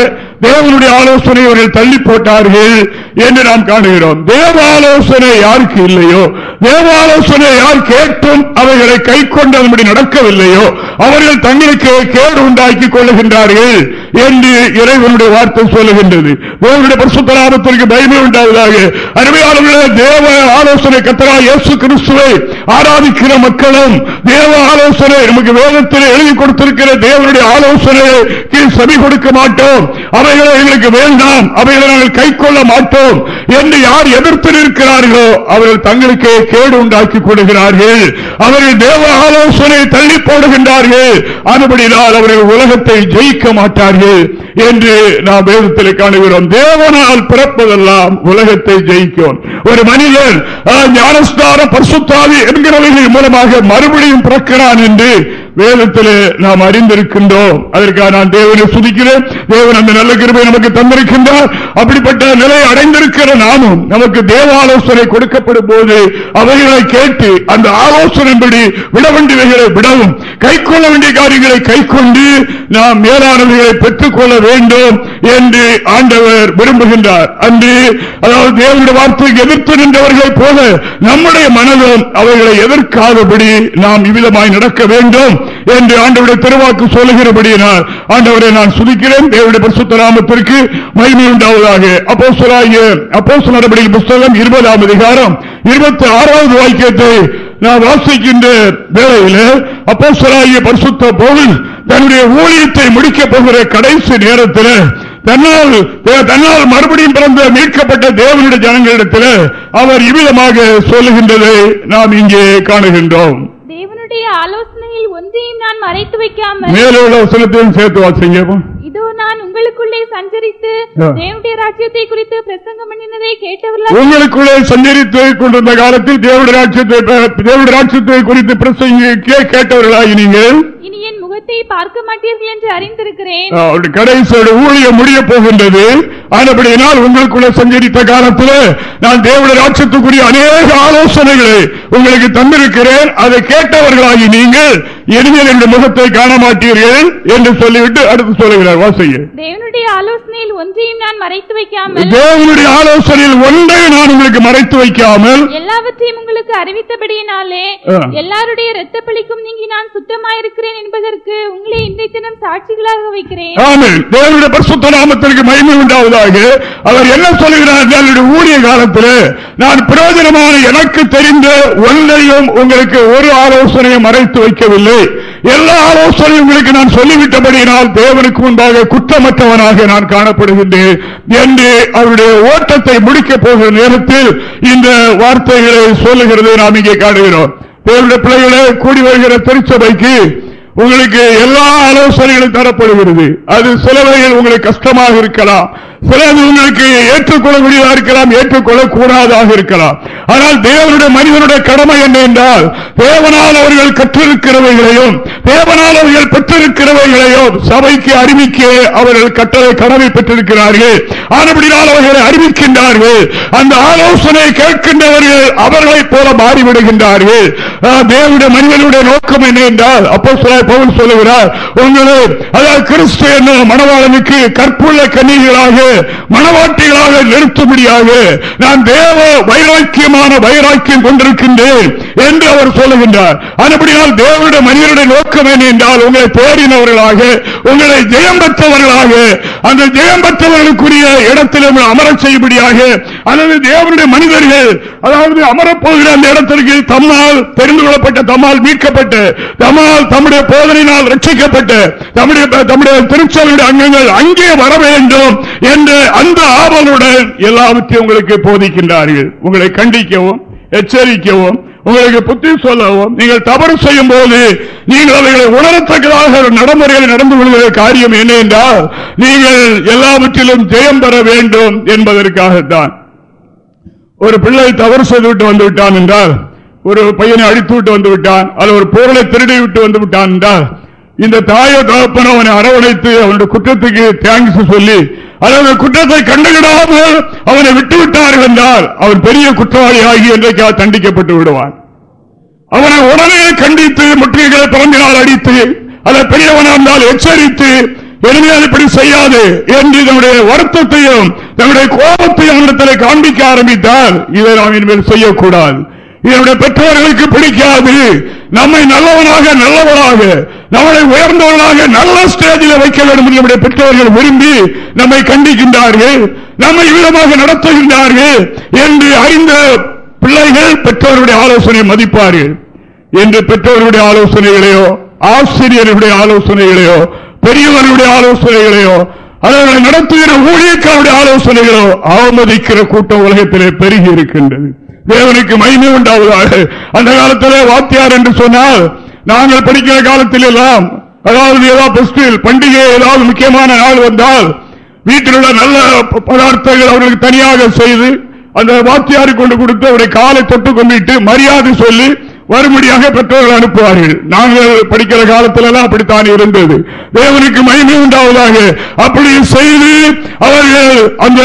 தேவனுடைய ஆலோசனை அவர்கள் தள்ளி போட்டார்கள் என்று நாம் காணுகிறோம். தேவ ஆலோசனை யாருக்கு இல்லையோ? தேவ ஆலோசனை யார் கேட்டும் அவர்களை கை கொண்டபடி நடக்கவில்லையோ? அவர்கள் தங்களுக்கு கேடு உண்டாக்கி கொள்ளுகின்றார்கள் என்று இறைவனுடைய வார்த்தை சொல்லுகின்றது. தேவனுடைய பரிசுத்தராமத்திற்கு பயமே உண்டாவதாக. அருமையாளர்களே தேவ ஆலோசனை கத்தரா இயேசு கிறிஸ்துவை ஆராதிக்கிற மக்களும் தேவ ஆலோசனை நமக்கு வேதத்தில் எழுதி கொடுத்திருக்கிற தேவனுடைய ஆலோசனைக்கு செவி கொடுக்க மாட்டோம். அவைகளை எங்களுக்கு வேண்டாம். அவைகளை நாங்கள் கை கொள்ள மாட்டோம். என்று யார் எதிர்த்து நிற்கிறார்களோ அவர்கள் தங்களுக்கு கேடு உண்டாக்கி கொடுக்கிறார்கள். அவர்கள் தேவ ஆலோசனை தள்ளி போடுகின்றார்கள். அதுபடினால் அவர்கள் உலகத்தை ஜெயிக்க மாட்டார்கள் என்று நாம் வேதத்தில் காணுகிறோம். தேவனால் பிறப்பதெல்லாம் உலகத்தை ஜெயிக்கும். ஒரு மனிதன் ஞானஸ்தார ஞானஸ்தான பரிசுத்தாவி என்கிறவர்கள் மூலமாக மறுபடியும் பிறக்கிறான் என்று வேதத்தில் நாம் அறிந்திருக்கின்றோம். அதற்காக நான் தேவனை சுதிக்கிறேன் தேவன் அந்த நல்ல கிருபை நமக்கு தந்திருக்கின்றார். அப்படிப்பட்ட நிலை அடைந்திருக்கிற நாமும் நமக்கு தேவ ஆலோசனை கொடுக்கப்படும் போது அவைகளை கேட்டு அந்த ஆலோசனைப்படி விட வேண்டியவைகளை விடவும் கை கொள்ள வேண்டிய காரியங்களை கை கொண்டு நாம் மேலானவைகளை பெற்றுக் கொள்ள வேண்டும் என்று ஆண்டவர் விரும்புகின்றார். அன்று அதாவது தேவனுடைய வார்த்தைக்கு எதிர்த்து நின்றவர்கள் போல நம்முடைய மனதும் அவர்களை எதிர்க்காதபடி நாம் இவ்விதமாய் நடக்க வேண்டும் என்று ஆண்டவருடைய திருவாக்கு சொல்லுகிறபடியினால் ஆண்டவரை நான் சுதிக்கிறேன். தேவனுடைய பிரசுத்தர நாமத்திற்கு மகிமை உண்டாவதாக. அப்போ சொல்லாகிய அப்போ புஸ்தகம் இருபதாம் அதிகாரம் இருபத்தி ஆறாவது வாக்கியத்தை நான் வாசிக்கின்ற வேளையில் அப்போ சொல்லாகிய பரிசுத்த பவுல் தன்னுடைய ஊழியத்தை முடிக்கப் போகிற கடைசி நேரத்தில் தன்னால் தன்னால் மறுபடியும் பிறந்த மீட்கப்பட்ட தேவனுடைய ஜனங்களிடத்தில் அவர் இவ்விதமாக சொல்லுகின்றதை நாம் இங்கே காணுகின்றோம். தேவனுடைய ஆலோசனையில் ஒன்றையும் நான் மறைத்து வைக்காமல் மேலே உள்ள வசனத்தையும் சேர்த்து வாசிங்க. இதோ நான் உங்களுக்குள்ளே சஞ்சரித்து. தேவனுடைய ராஜ்யத்தை குறித்து பிரசங்கம் பண்ணினதை கேட்டவர்களா உங்களுக்குள்ளே சஞ்சரித்து கொண்டிருந்த காலத்தில் தேவனுடைய ராட்சியத்தை தேவனுடைய ராட்சியத்தை குறித்து பிரசங்கிக்க கேட்டவர்களாகி நீங்கள் இனி என் முகத்தை பார்க்க மாட்டீர்கள் என்று அறிந்திருக்கிறேன். கடைசியோட ஊழியம் முடிய போகின்றது. ஆனபடியினால் உங்களுக்குள்ள சஞ்சரித்த காலத்தில் நான் தேவனுடைய ராட்சத்துக்குரிய அநேக ஆலோசனைகளை உங்களுக்கு தந்திருக்கிறேன். அதை கேட்டவர்களாகி நீங்கள் இனிமேல் என்ற முகத்தை காண மாட்டீர்கள் என்று சொல்லிவிட்டு அடுத்து சொல்லுகிறார் வாசிங்க. தேவனுடைய ஆலோசனையில் ஒன்றையும் நான் மறைத்து வைக்காமல் தேவனுடைய ஆலோசனையில் ஒன்றை நான் உங்களுக்கு மறைத்து வைக்காமல் எல்லாவற்றையும் உங்களுக்கு அறிவித்தபடியினாலே. எல்லாருடைய இரத்த பழிக்கும் நீங்கி நான் சுத்தமாயிருக்கிறேன் என்பதற்கு உங்களை இந்த தினம் சாட்சிகளாக வைக்கிறேன். ஆமென். தேவனுடைய பரிசுத்த நாமத்திற்கு மகிமை உண்டாவதாக அவர் என்ன சொல்லுகிறார் என்னுடைய ஊழிய காலத்தில் நான் பிரயோஜனமான எனக்கு தெரிந்த ஒன்றையும் உங்களுக்கு ஒரு ஆலோசனையும் மறைத்து வைக்கவில்லை. எல்லா ஆலோசனையும் உங்களுக்கு நான் சொல்லிவிட்டபடியினால் தேவனுக்கு முன்பாக குற்றமற்றவனாக நான் காணப்படுகின்றேன் என்று அவருடைய ஓட்டத்தை முடிக்கப் போகிற நேரத்தில் இந்த வார்த்தைகளை சொல்லுகிறதை நாம் இங்கே காணுகிறோம். தேவனுடைய பிள்ளைகளை கூடி வருகிற திருச்சபைக்கு உங்களுக்கு எல்லா ஆலோசனைகளும் தரப்படுகிறது. அது சிலவைகள் உங்களுக்கு கஷ்டமாக இருக்கலாம். சிலது உங்களுக்கு ஏற்றுக்கொள்ளக்கூடியதாக இருக்கலாம் ஏற்றுக்கொள்ளக்கூடாதாக இருக்கலாம். ஆனால் தேவனுடைய மனிதனுடைய கடமை என்ன என்றால் தேவனால் அவர்கள் கற்றிருக்கிறவைகளையும் தேவனால் அவர்கள் பெற்றிருக்கிறவைகளையும் சபைக்கு அறிவிக்க அவர்கள் கட்டளை கடமை பெற்றிருக்கிறார்கள். ஆனபடினால் அவர்களை அறிவிக்கின்றார்கள். அந்த ஆலோசனை கேட்கின்றவர்கள் அவர்களைப் போல மாறிவிடுகின்றார்கள். ஆஹ், தேவனுடைய மனிதனுடைய நோக்கம் என்ன என்றால் அப்போ பவுல் சொல்லுகிறார் உங்களை அதாவது கிறிஸ்து என்னும் மணவாளனுக்கு கற்புள்ள கன்னிகளாக மணவாட்டிகளாக நிறுத்தும்படியாக நான் தேவ வைராக்கியமான வைராக்கியம் கொண்டிருக்கின்றேன் என்று அவர் சொல்லுகின்றார். அதுபடியால் தேவனுடைய மனிதனுடைய நோக்கம் என்ன என்றால் உங்களை தேடினவர்களாக உங்களை ஜெயம் பெற்றவர்களாக அந்த ஜெயம் பெற்றவர்களுக்குரிய இடத்தில் அமர செய்யும்படியாக அல்லது தேவனுடைய மனிதர்கள் அதாவது அமரப்போகிற அந்த இடத்திற்கு தம்மால் தெரிந்து கொள்ளப்பட்ட தம்மால் மீட்கப்பட்டு தம்மால் தம்முடைய போதனையினால் ரட்சிக்கப்பட்டு நம்முடைய நம்முடைய திருச்சலுடைய அங்கங்கள் அங்கே வர வேண்டும் என்று அந்த ஆவலுடன் எல்லாவற்றையும் உங்களுக்கு போதிக்கின்றார்கள். உங்களை கண்டிக்கவும் எச்சரிக்கவும் உங்களுக்கு புத்தி சொல்லவும் நீங்கள் தவறு செய்யும் போது நீங்கள் அவைகளை உணரத்தக்கதாக ஒரு நடைமுறையில் நடந்து கொள்கிற காரியம் என்ன என்றால் நீங்கள் எல்லாவற்றிலும் ஜெயம் பெற வேண்டும் என்பதற்காகத்தான். ஒரு பிள்ளை தவறு செய்துவிட்டு வந்துவிட்டான் வந்து விட்டான் என்றால் ஒரு பையனை அழித்து விட்டு வந்து விட்டான். அல்ல ஒரு பொருளை திருடி விட்டு வந்து விட்டான் என்றால் இந்த தாயோ தகப்பனோ அவனை அரவணைத்து அவனுடைய குற்றத்துக்கு தேங்க்ஸ் சொல்லி அல்லது குற்றத்தை கண்டுகிடாமல் அவனை விட்டுவிட்டார்கள் என்றால் அவன் பெரிய குற்றவாளி ஆகி என்றைக்காக தண்டிக்கப்பட்டு விடுவான். அவனை உடனே கண்டித்து முற்றுகைகளை பிறந்தினால் அடித்து அதை பெரியவனா இருந்தால் எச்சரித்து எளிமையால் இப்படி செய்யாது என்று தன்னுடைய வருத்தத்தையும் தன்னுடைய கோபத்தையும் அவனிடத்தில் காண்பிக்க ஆரம்பித்தால் இதை நாம் இனிமேல் செய்யக்கூடாது. என்னுடைய பெற்றோர்களுக்கு பிடிக்காது. நம்மை நல்லவனாக நல்லவனாக நம்மளை உயர்ந்தவனாக நல்ல ஸ்டேஜில் வைக்க வேண்டும் என்று நம்முடைய பெற்றோர்கள் விரும்பி நம்மை கண்டிக்கின்றார்கள். நம்மை விதமாக நடத்துகின்றார்கள் என்று அறிந்த பிள்ளைகள் பெற்றோருடைய ஆலோசனை மதிப்பார்கள். என்று பெற்றோருடைய ஆலோசனைகளையோ ஆசிரியருடைய ஆலோசனைகளையோ பெரியவர்களுடைய ஆலோசனைகளையோ அவர்களை நடத்துகிற ஊழியக்காருடைய ஆலோசனைகளோ அவமதிக்கிற கூட்டம் உலகத்திலே பெருகி இருக்கின்றது. தேவனுக்கு மகிமை உண்டாவதாக. அந்த காலத்திலே வாத்தியார் என்று சொன்னால் நாங்கள் படிக்கிற காலத்தில் எல்லாம் அதாவது ஏதாவது பண்டிகை ஏதாவது முக்கியமான நாள் வந்தால் வீட்டில் உள்ள நல்ல பதார்த்தங்கள் அவர்களுக்கு தனியாக செய்து அந்த வாத்தியாருக்கு கொண்டு கொடுத்து அவருடைய காலை தொட்டு கொண்டிட்டு மரியாதை சொல்லி வரும்படியாக பெற்றோர்கள் அனுப்புவார்கள். நாங்கள் படிக்கிற காலத்தில் எல்லாம் அப்படித்தான் இருந்தது. தேவனுக்கு மகிமை உண்டாவதாக அப்படி செய்து அவர்கள் அந்த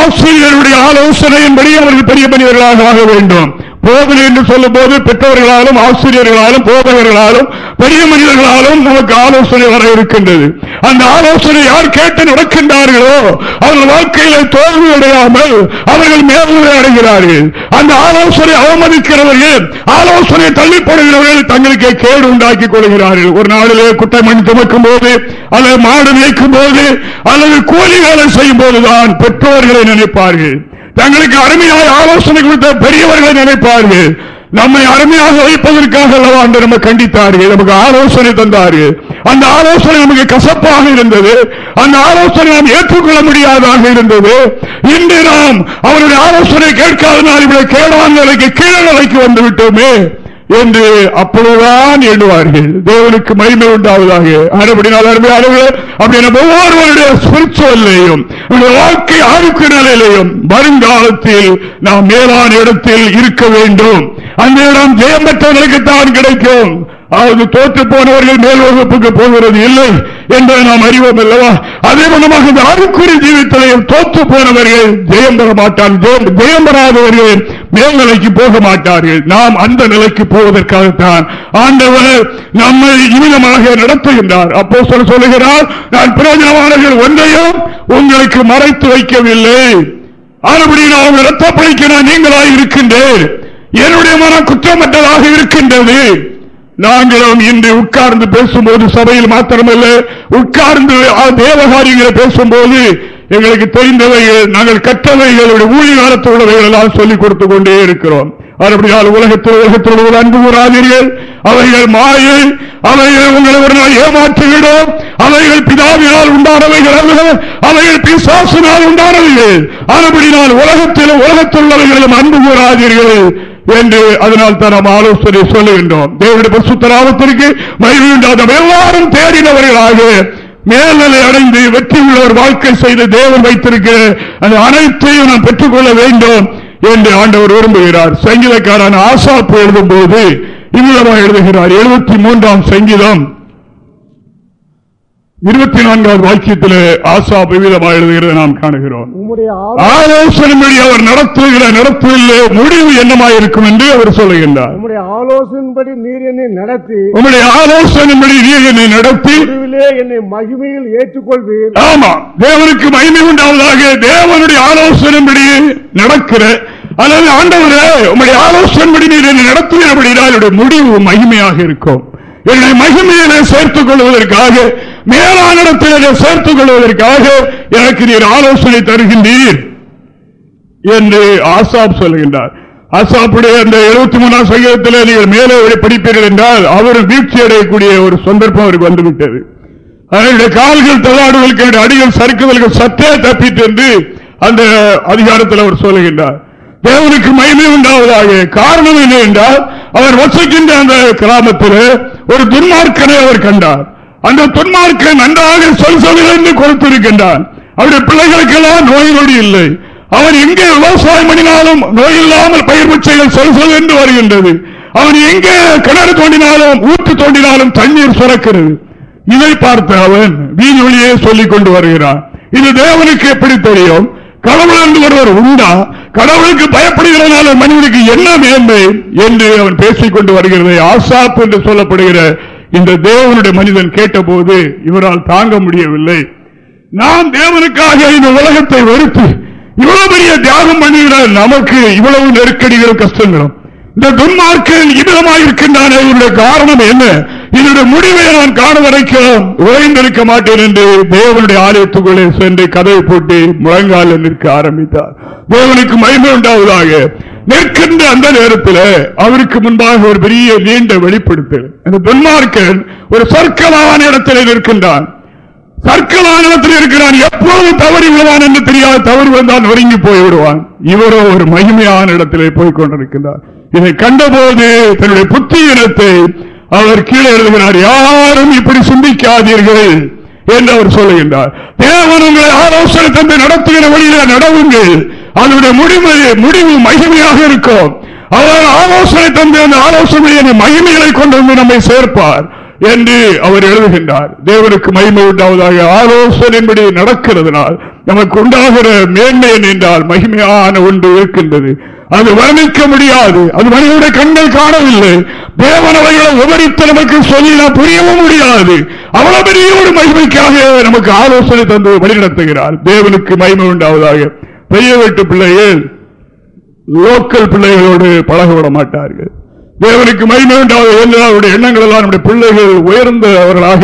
ஆசிரியருடைய ஆலோசனையின்படி அவர்கள் பெரிய மனிதர்களாக ஆக வேண்டும். போதனை என்று சொல்லும் போது பெற்றோர்களாலும் ஆசிரியர்களாலும் போதகர்களாலும் பெரிய மனிதர்களாலும் நமக்கு ஆலோசனை வர இருக்கின்றது. அந்த ஆலோசனை யார் கேட்டு நடக்கின்றார்களோ அவர்கள் வாழ்க்கையில தோல்வி அடையாமல் அவர்கள் மேல்நிலை அடைகிறார்கள். அந்த ஆலோசனை அவமதிக்கிறவர்கள் ஆலோசனை தள்ளிப்படுகிறவர்கள் தங்களுக்கு கேடு உண்டாக்கி கொள்கிறார்கள். ஒரு நாளிலே குட்டமணி துமக்கும் போது அல்லது மாடு மேய்க்கும் போது அல்லது கூலி வேலை செய்யும் போதுதான் பெற்றோர்களை நினைப்பார்கள். தங்களுக்கு அருமையாக ஆலோசனை கொடுத்த பெரியவர்களை நினைப்பார்கள். நம்மை அருமையாக வைப்பதற்காக அல்லவா என்று நம்ம கண்டித்தார்கள் நமக்கு ஆலோசனை தந்தார்கள். அந்த ஆலோசனை நமக்கு கசப்பாக இருந்தது. அந்த ஆலோசனை நாம் ஏற்றுக்கொள்ள முடியாதாக இருந்தது. இன்று நாம் அவருடைய ஆலோசனை கேட்காதனால் இவ்வளவு கேடான நிலைக்கு கீழ நிலைக்கு வந்து விட்டோமே. என்று அப்பொழுதுதான் எண்ணுவார்கள் தேவனுக்கு மகிமை உண்டாவதாக. அப்படினால் அருமையாளர்கள் அப்படி ஒவ்வொருவருடைய ஸ்பிரிச்சுவல்லையும் வாழ்க்கை ஆருக்கு நிலையிலையும் வருங்காலத்தில் நாம் மேலான இடத்தில் இருக்க வேண்டும். அந்த இடம் ஜெயம் பெற்றவர்களுக்குத்தான் கிடைக்கும். அதாவது தோற்று போனவர்கள் மேல் வகுப்புக்கு போகிறது இல்லை என்பதை நாம் அறிவோம் அல்லவா? அதே மூலமாக இந்த அறுக்குறி ஜீவித்தலையும் தோற்று போனவர்கள் ஜெயம் பெற மாட்டார்கள் ஜெயம் பெறாதவர்கள் மேல்நிலைக்கு போக மாட்டார்கள். நாம் அந்த நிலைக்கு போவதற்காகத்தான் ஆண்டவர் நம்மை இனிதமாக நடத்துகின்றார். அப்போ சொல்ல சொல்லுகிறார் நான் பிரயோஜனமானவர்கள் ஒன்றையும் உங்களுக்கு மறைத்து வைக்கவில்லை. ஆனபடி நான் ரத்தப்படைக்க நான் நீங்களாக இருக்கின்றேன் என்னுடைய மனம் குற்றமற்றதாக இருக்கின்றது. நாங்களும் இன்று உட்கார்ந்து பேசும்போது சபையில் மாத்திரமல்ல உட்கார்ந்து தேவகாரியங்களை பேசும்போது எங்களுக்கு தெரிந்தவைகள் நாங்கள் கற்றவைகள் ஊழிகாலத்தில் உள்ளவைகள் எல்லாம் சொல்லிக் கொடுத்துக் கொண்டே இருக்கிறோம். அப்படியால் உலகத்தில் உலகத்தில் ஒரு அன்பு கூறாதீர்கள். அவைகள் மாயை அவைகள் உங்களை ஒரு நாள் ஏமாற்றிவிடும். அவைகள் பிதாவினால் உண்டானவைகள் அல்ல அவைகள் பிசாசினால் உண்டானவைகள். ஆனபடினால் உலகத்தில் உலகத்தில் உள்ளவைகளிலும் அன்பு கூறாதீர்கள். என்று அதனால் தான் நாம் ஆலோசனை சொல்லுகின்றோம். தேவனுடைய பசுத்தராமத்திற்கு மகிழ்ந்தாத எல்லாரும் தேடினவர்களாக மேல்நிலை அடைந்து வெற்றி உள்ளவர் வாழ்க்கை செய்து தேவன் வைத்திருக்கிற அந்த அனைத்தையும் நாம் பெற்றுக்கொள்ள வேண்டும் என்று ஆண்டவர் விரும்புகிறார். சங்கீதக்காரன் ஆசாப்பு எழுதும் போது இவ்விதமாக எழுதுகிறார். எழுபத்தி மூன்றாம் சங்கீதம். இருபத்தி நான்காவது வாக்கியத்தில் ஆசா விவிதமாக எழுதுகிறத நாம் காணுகிறோம். ஆலோசனை அவர் நடத்துகிற நடத்துவதில் முடிவு என்னமாக இருக்கும் என்று அவர் சொல்லுகின்றார். உங்களுடைய ஆலோசனைப்படி நீர் என்னை நடத்தி உங்களுடைய ஆலோசனைப்படி நீர் என்னை நடத்தி. என்னை மகிமையில் ஏற்றுக்கொள்வீர். ஆமா தேவனுக்கு மகிமை உண்டாவதாக தேவனுடைய ஆலோசனைப்படி நடக்கிற அல்லது ஆண்டவரே உங்களுடைய ஆலோசனைப்படி நீர் என்னை நடத்துகிறபடினால் முடிவு மகிமையாக இருக்கும். என்னுடைய மகிமையிலே சேர்த்துக் கொள்வதற்காக மேலான இடத்தில் சேர்த்துக் கொள்வதற்காக எனக்கு நீர் ஆலோசனை தருகின்றீர் என்று ஆசாப் சொல்கின்றார். ஆசாப்புடைய அந்த எழுபத்தி மூணாம் சங்கத்தில் நீங்கள் மேலே படிப்பீர்கள் என்றால் அவர் வீழ்ச்சி அடையக்கூடிய ஒரு சந்தர்ப்பம் அவருக்கு வந்துவிட்டது. அவருடைய கால்கள் தள்ளாடுவதற்கு அடிகள் சறுக்குதல்கள் சற்றே தப்பிட்டு என்று அந்த அதிகாரத்தில் அவர் சொல்லுகின்றார் தேவனுக்கு மகிமை உண்டாவதாக காரணம் என்ன என்றால் அவர் வசிக்கின்ற அந்த கிராமத்தில் ஒரு துன்மார்க்கனை அவர் கண்டார். அந்த துன்மார்க்கன் நன்றாக சொல் சொல்லிருந்து கொடுத்திருக்கின்றான். அவருடைய பிள்ளைகளுக்கெல்லாம் நோய் நொடி இல்லை. அவன் எங்கே விவசாயம் பண்ணினாலும் நோய் இல்லாமல் பயிர் முச்சைகள் சொல் சொல் என்று வருகின்றது. அவன் எங்கே கிணறு தோண்டினாலும் ஊற்று தோண்டினாலும் தண்ணீர் சுரக்கிறது. இதை பார்த்து அவன் வீதி வழியே சொல்லிக் கொண்டு வருகிறான். இது தேவனுக்கு எப்படி தெரியும்? கடவுள் என்று ஒருவர் உண்டா? கடவுளுக்கு பயப்படுகிறனால மனிதனுக்கு என்ன மேன்மை என்று அவன் பேசிக் கொண்டு வருகிறது. ஆசாப் என்று சொல்லப்படுகிற இந்த தேவனுடைய மனிதன் கேட்டபோது இவரால் தாங்க முடியவில்லை. நாம் தேவனுக்காக இந்த உலகத்தை வெறுத்து இவ்வளவு பெரிய தியாகம் பண்ணுகிற நமக்கு இவ்வளவு நெருக்கடிகள் கஷ்டங்களும். இந்த துன்மார்க்கன் இவ்விதமாயிருக்கின்றான இவருடைய காரணம் என்ன? இதனுடைய முடிவை நான் காண வரைக்கும் உழைந்திருக்க மாட்டேன் என்று தேவனுடைய ஆலயத்துக்குள்ளே சென்று கதவை போட்டு முழங்கால நிற்க ஆரம்பித்தார். தேவனுக்கு மகிமை உண்டாவதாக. நிற்கின்ற அந்த நேரத்தில் அவருக்கு முன்பாக ஒரு பெரிய நீண்ட வெளிப்படுத்தல். அந்த துன்மார்க்கன் ஒரு சொற்களான இடத்திலே நிற்கின்றான். சர்க்கலான இடத்தில் இருக்கிறான். எப்போது தவறி விடுவான் என்று தெரியாது தவறு வந்தால் நொறுங்கி போய் விடுவான். இவரோ ஒரு மகிமையான இடத்திலே போய் கொண்டிருக்கிறார் இதை கண்டபோது தன்னுடைய புத்தியினத்தை அவர் கீழே எழுதுகிறார். யாரும் இப்படி சிந்திக்காதீர்கள் என்று அவர் சொல்லுகின்றார். தேவன் உங்களை ஆலோசனை தந்து நடத்துகிற வழியில நடவுங்கள். அதனுடைய முடிவு முடிவு மகிமையாக இருக்கும். அவர் ஆலோசனை தந்து அந்த ஆலோசனை மகிமைகளை கொண்டு வந்து நம்மை சேர்ப்பார் என்று அவர் எழுதுகின்றார். தேவனுக்கு மகிமை உண்டாவதாக ஆலோசனைப்படி நடக்கிறதுனால் நமக்கு உண்டாகிற மேன்மை என்றால் மகிமையான ஒன்று இருக்கின்றது. அது வர்ணிக்க முடியாது. அது மனிதனுடைய கண்கள் காணவில்லை. தேவனவைகளை உபரித்து நமக்கு சொல்லி புரியவும் முடியாது. அவ்வளவு பெரிய ஒரு மகிமைக்காக நமக்கு ஆலோசனை தந்து வழிநடத்துகிறார். தேவனுக்கு மகிமை உண்டாவதாக பெரிய வீட்டு பிள்ளைகள் லோக்கல் பிள்ளைகளோடு பழக விட மாட்டார்கள். தேவனுக்கு மகிமை உண்டாவது அவருடைய எண்ணங்கள் எல்லாம் நம்முடைய பிள்ளைகள் உயர்ந்தவர்களாக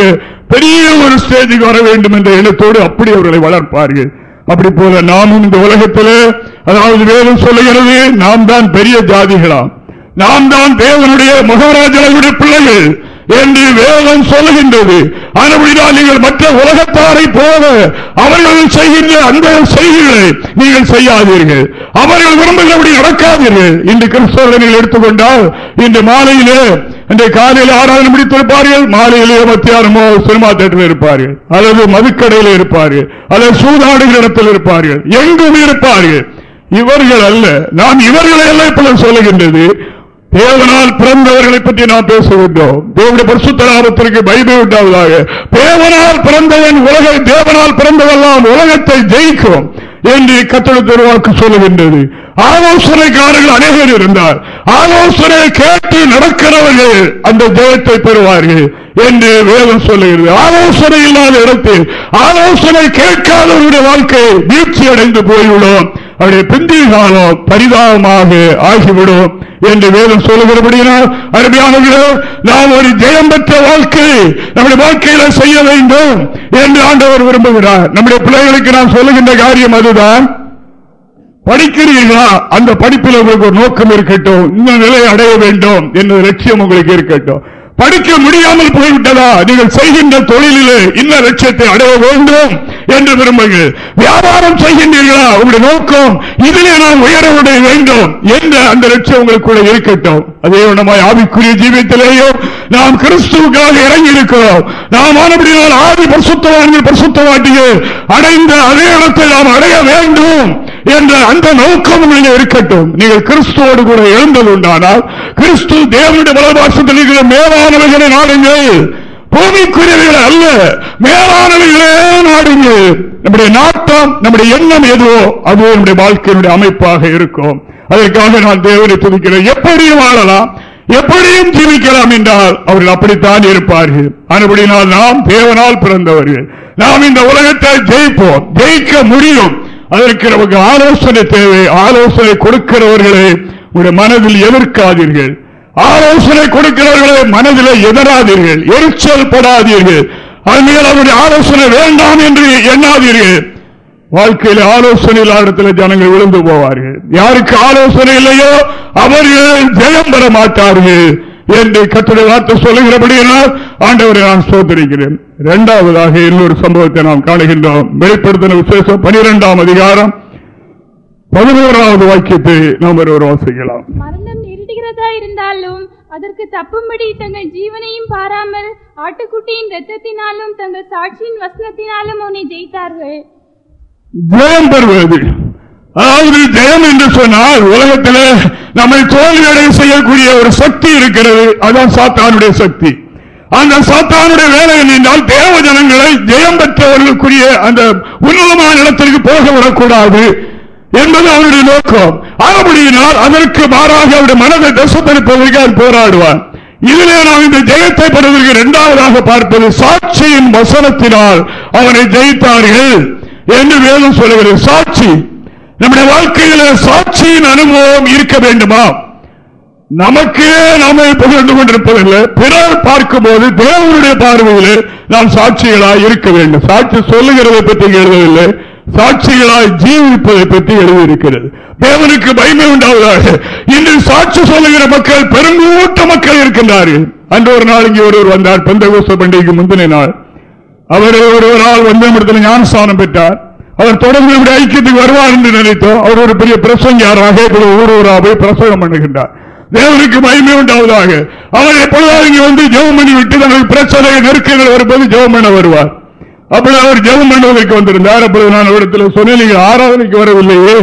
பெரிய ஒரு ஸ்டேஜுக்கு வர வேண்டும் என்ற எண்ணத்தோடு அப்படி அவர்களை வளர்ப்பார்கள். அப்படி போல நாமும் இந்த உலகத்தில் அதாவது வேதம் சொல்லுகிறது நாம் தான் பெரிய ஜாதிகளாம். நாம் தான் தேவனுடைய மகாராஜாவுடைய பிள்ளைகள். என்று வேதம் சொல்லுகின்றது. ஆனபடிதான் நீங்கள் மற்ற உலகத்தாரை போல அவர்கள் செய்கின்ற அந்த செய்திகளை நீங்கள் செய்யாதீர்கள். அவர்கள் விரும்புகிறபடி நடக்காதீர்கள். இன்று கிறிஸ்தவர்களை நீங்கள் எடுத்துக்கொண்டால் இன்று மாலையிலே இன்றைய காலையில் ஆராதனை முடித்திருப்பார்கள். மாலையிலே மத்தியானமோ சினிமா தேட்டரில் இருப்பார்கள். அல்லது மதுக்கடையில் இருப்பார்கள். அல்லது சூதாடுகிற இடத்தில் இருப்பார்கள். எங்கும் இருப்பார்கள். இவர்கள் அல்ல. நான் இவர்களை எல்லாம் இப்ப சொல்லுகின்றது. தேவனால் பிறந்தவர்களை பற்றி நாம் பேசுகின்றோம் தேவனுடைய பரிசுத்தராபத்திற்கு பைபிள் உண்டாவதாக. தேவனால் பிறந்தவன் உலக தேவனால் பிறந்தவெல்லாம் உலகத்தை ஜெயிக்கும் என்று கத்தளை திருவாக்கு சொல்லுகின்றது. ஆலோசனைக்காரர்கள் அநேகர் இருந்தார். ஆலோசனை கேட்டு நடக்கிறவர்கள் அந்த ஜெயத்தை பெறுவார்கள் என்று வேதம் சொல்லுகிறது. ஆலோசனை இல்லாத இடத்தில் ஆலோசனை கேட்காதவருடைய வாழ்க்கை வீழ்ச்சி அடைந்து போய்விடும். அவருடைய பிந்திய காலம் பரிதாபமாக ஆகிவிடும் என்று வேதம் சொல்லுகிறபடியால் அருமையானவர்களே நாம் ஒரு ஜெயம் பெற்ற வாழ்க்கை நம்முடைய வாழ்க்கையில செய்ய வேண்டும் என்று ஆண்டவர் விரும்புகிறார். நம்முடைய பிள்ளைகளுக்கு நாம் சொல்லுகின்ற காரியம் அதுதான். படிக்கிறீர்களா? அந்த படிப்பில் உங்களுக்கு ஒரு நோக்கம் இருக்கட்டும். இந்த நிலையை அடைய வேண்டும். என்ற லட்சியம் உங்களுக்கு இருக்கட்டும். படிக்க முடியாமல் போய்விட்டதா? நீங்கள் செய்கின்ற தொழிலிலே இந்த லட்சியத்தை அடைய வேண்டும் என்று விரும்புங்கள் வியாபாரம் செய்கின்றீர்களா? உங்களுடைய நோக்கம் இதிலே நான் உயரவுடைய வேண்டும் என்ற அந்த லட்சியம் உங்களுக்குள்ள இருக்கட்டும். அதே ஒன்றமாய் ஆவிக்குரிய ஜீவியத்திலேயும் நாம் கிறிஸ்துவுக்காக இறங்கி இருக்கிறோம் நாம் ஆனபடியால் ஆதி பரிசுத்தவான்கள் பரிசுத்தவாட்டிகள் அடைந்த அதே இடத்தை நாம் அடைய வேண்டும் என்ற அந்த நோக்கம் உங்களுக்கு இருக்கட்டும். நீங்கள் கிறிஸ்துவோடு கூட எழுந்தது உண்டானால் கிறிஸ்து தேவனுடைய வலபாசத்தில் இருக்கிற மேலானவைகளை நாடுங்கள். பூமிக்குரியவைகளை அல்ல மேலானவைகளே நாடுங்கள். நம்முடைய நாட்டம் நம்முடைய எண்ணம் எதுவோ அதுவே நம்முடைய வாழ்க்கையினுடைய அமைப்பாக இருக்கும். அதற்காக நான் தேவனை துதிக்கிறேன். எப்படியும் வாழலாம் எப்படியும் ஜீவிக்கலாம் என்றால் அவர்கள் அப்படித்தான் இருப்பார்கள். அதுபடினால் நாம் தேவனால் பிறந்தவர்கள். நாம் இந்த உலகத்தை ஜெயிப்போம் ஜெயிக்க முடியும். அதற்கு நமக்கு ஆலோசனை தேவை. ஆலோசனை கொடுக்கிறவர்களை உடைய மனதில் எதிர்க்காதீர்கள். ஆலோசனை கொடுக்கிறவர்களை மனதில் எதிராதீர்கள்? எரிச்சல் படாதீர்கள். அதனால் அவருடைய ஆலோசனை வேண்டாம் என்று எண்ணாதீர்கள். வாழ்க்கையில் ஆலோசனை இல்லாத ஜனங்கள் விழுந்து போவார்கள். யாருக்கு ஆலோசனை இல்லையோ அவர்கள் ஜெயம் பெற மாட்டார்கள். என்று கட்டுரை வார்த்தை சொல்லுகிறபடியால் ஆண்டவரை நான் சோதரிக்கிறேன் இரண்டாவதாக இன்னொரு சம்பவத்தை நாம் காணுகின்றோம். வெளிப்படுத்தின விசேஷம் பனிரெண்டாம் அதிகாரம் பதினோராவது வாக்கியத்தை நாம் ஒருவர் வாசிக்கலாம். பேசுகிறதா இருந்தாலும் அதற்கு தப்பும்படி தங்கள் ஜீவனையும் பாராமல் ஆட்டுக்குட்டியின் ரத்தத்தினாலும் தங்கள் சாட்சியின் வசனத்தினாலும் அவனை ஜெயித்தார்கள். ஜெயம் பெறுவது அதாவது ஜெயம் என்று சொன்னால் உலகத்தில் நம்மை தோல்வியடைய செய்யக்கூடிய ஒரு சக்தி இருக்கிறது. அதுதான் சாத்தானுடைய சக்தி. அந்த சாத்தானுடைய வேலை என்றால் தேவ ஜனங்களை ஜெயம் பெற்றவர்களுக்குரிய அந்த உன்னதமான இடத்திற்கு போக விடக்கூடாது. என்பது அவருடைய நோக்கம். ஆகப்படியினால் அதற்கு மாறாக அவருடைய மனதை தசப்படுப்பதற்கு அவர் போராடுவான் இதிலே நாம் இந்த ஜெயத்தை பெறுவதற்கு இரண்டாவதாக பார்ப்பது சாட்சியின் வசனத்தினால் அவனை ஜெயித்தார்கள் என்று வேதம் சொல்லுகிறது. சாட்சி. நம்முடைய வாழ்க்கையில சாட்சியின் அனுபவம் இருக்க வேண்டுமா? நமக்கே நாம புகழ்ந்து கொண்டிருப்பதில்லை. பிறர் பார்க்கும் போது தேவனுடைய பார்வையில் நாம் சாட்சிகளாக இருக்க வேண்டும். சாட்சி சொல்லுகிறதை பற்றி எழுதவில்லை சாட்சிகளாய் ஜீவிப்பதை பற்றி எழுதியிருக்கிறது. தேவனுக்கு பயமே உண்டாவதாக. இன்று சாட்சி சொல்லுகிற மக்கள் பெருங்கூட்ட மக்கள் இருக்கின்றார்கள். அன்று ஒரு நாள் இங்கே ஒருவர் வந்தார். பெந்தகோச பண்டிகைக்கு முந்தின நாள். அவர் ஒரு வந்த இடத்துல ஞானஸ்தானம் பெற்றார். அவர் தொடர்ந்து இப்படி ஐக்கியத்துக்கு வருவார் என்று நினைத்தோம். அவர் ஒரு பெரிய பிரசங்கியாராக இப்படி ஊர் ஊரா போய் பிரசங்கம் பண்ணுகின்றார். தேவனுக்கு மகிமை உண்டாவதாக. அவர் எப்பொழுதாவது இங்கே வந்து ஜெவமணி விட்டு தனது பிரச்சனை நெருக்கங்கள் வரும்போது ஜெவம் வருவார். அப்படி அவர் ஜெபம் பண்ணுவதற்கு வந்திருந்தார். அப்பொழுது நான் அவரிடத்தில் சொன்னேன் நீங்கள் ஆராதனைக்கு வரவில்லையே.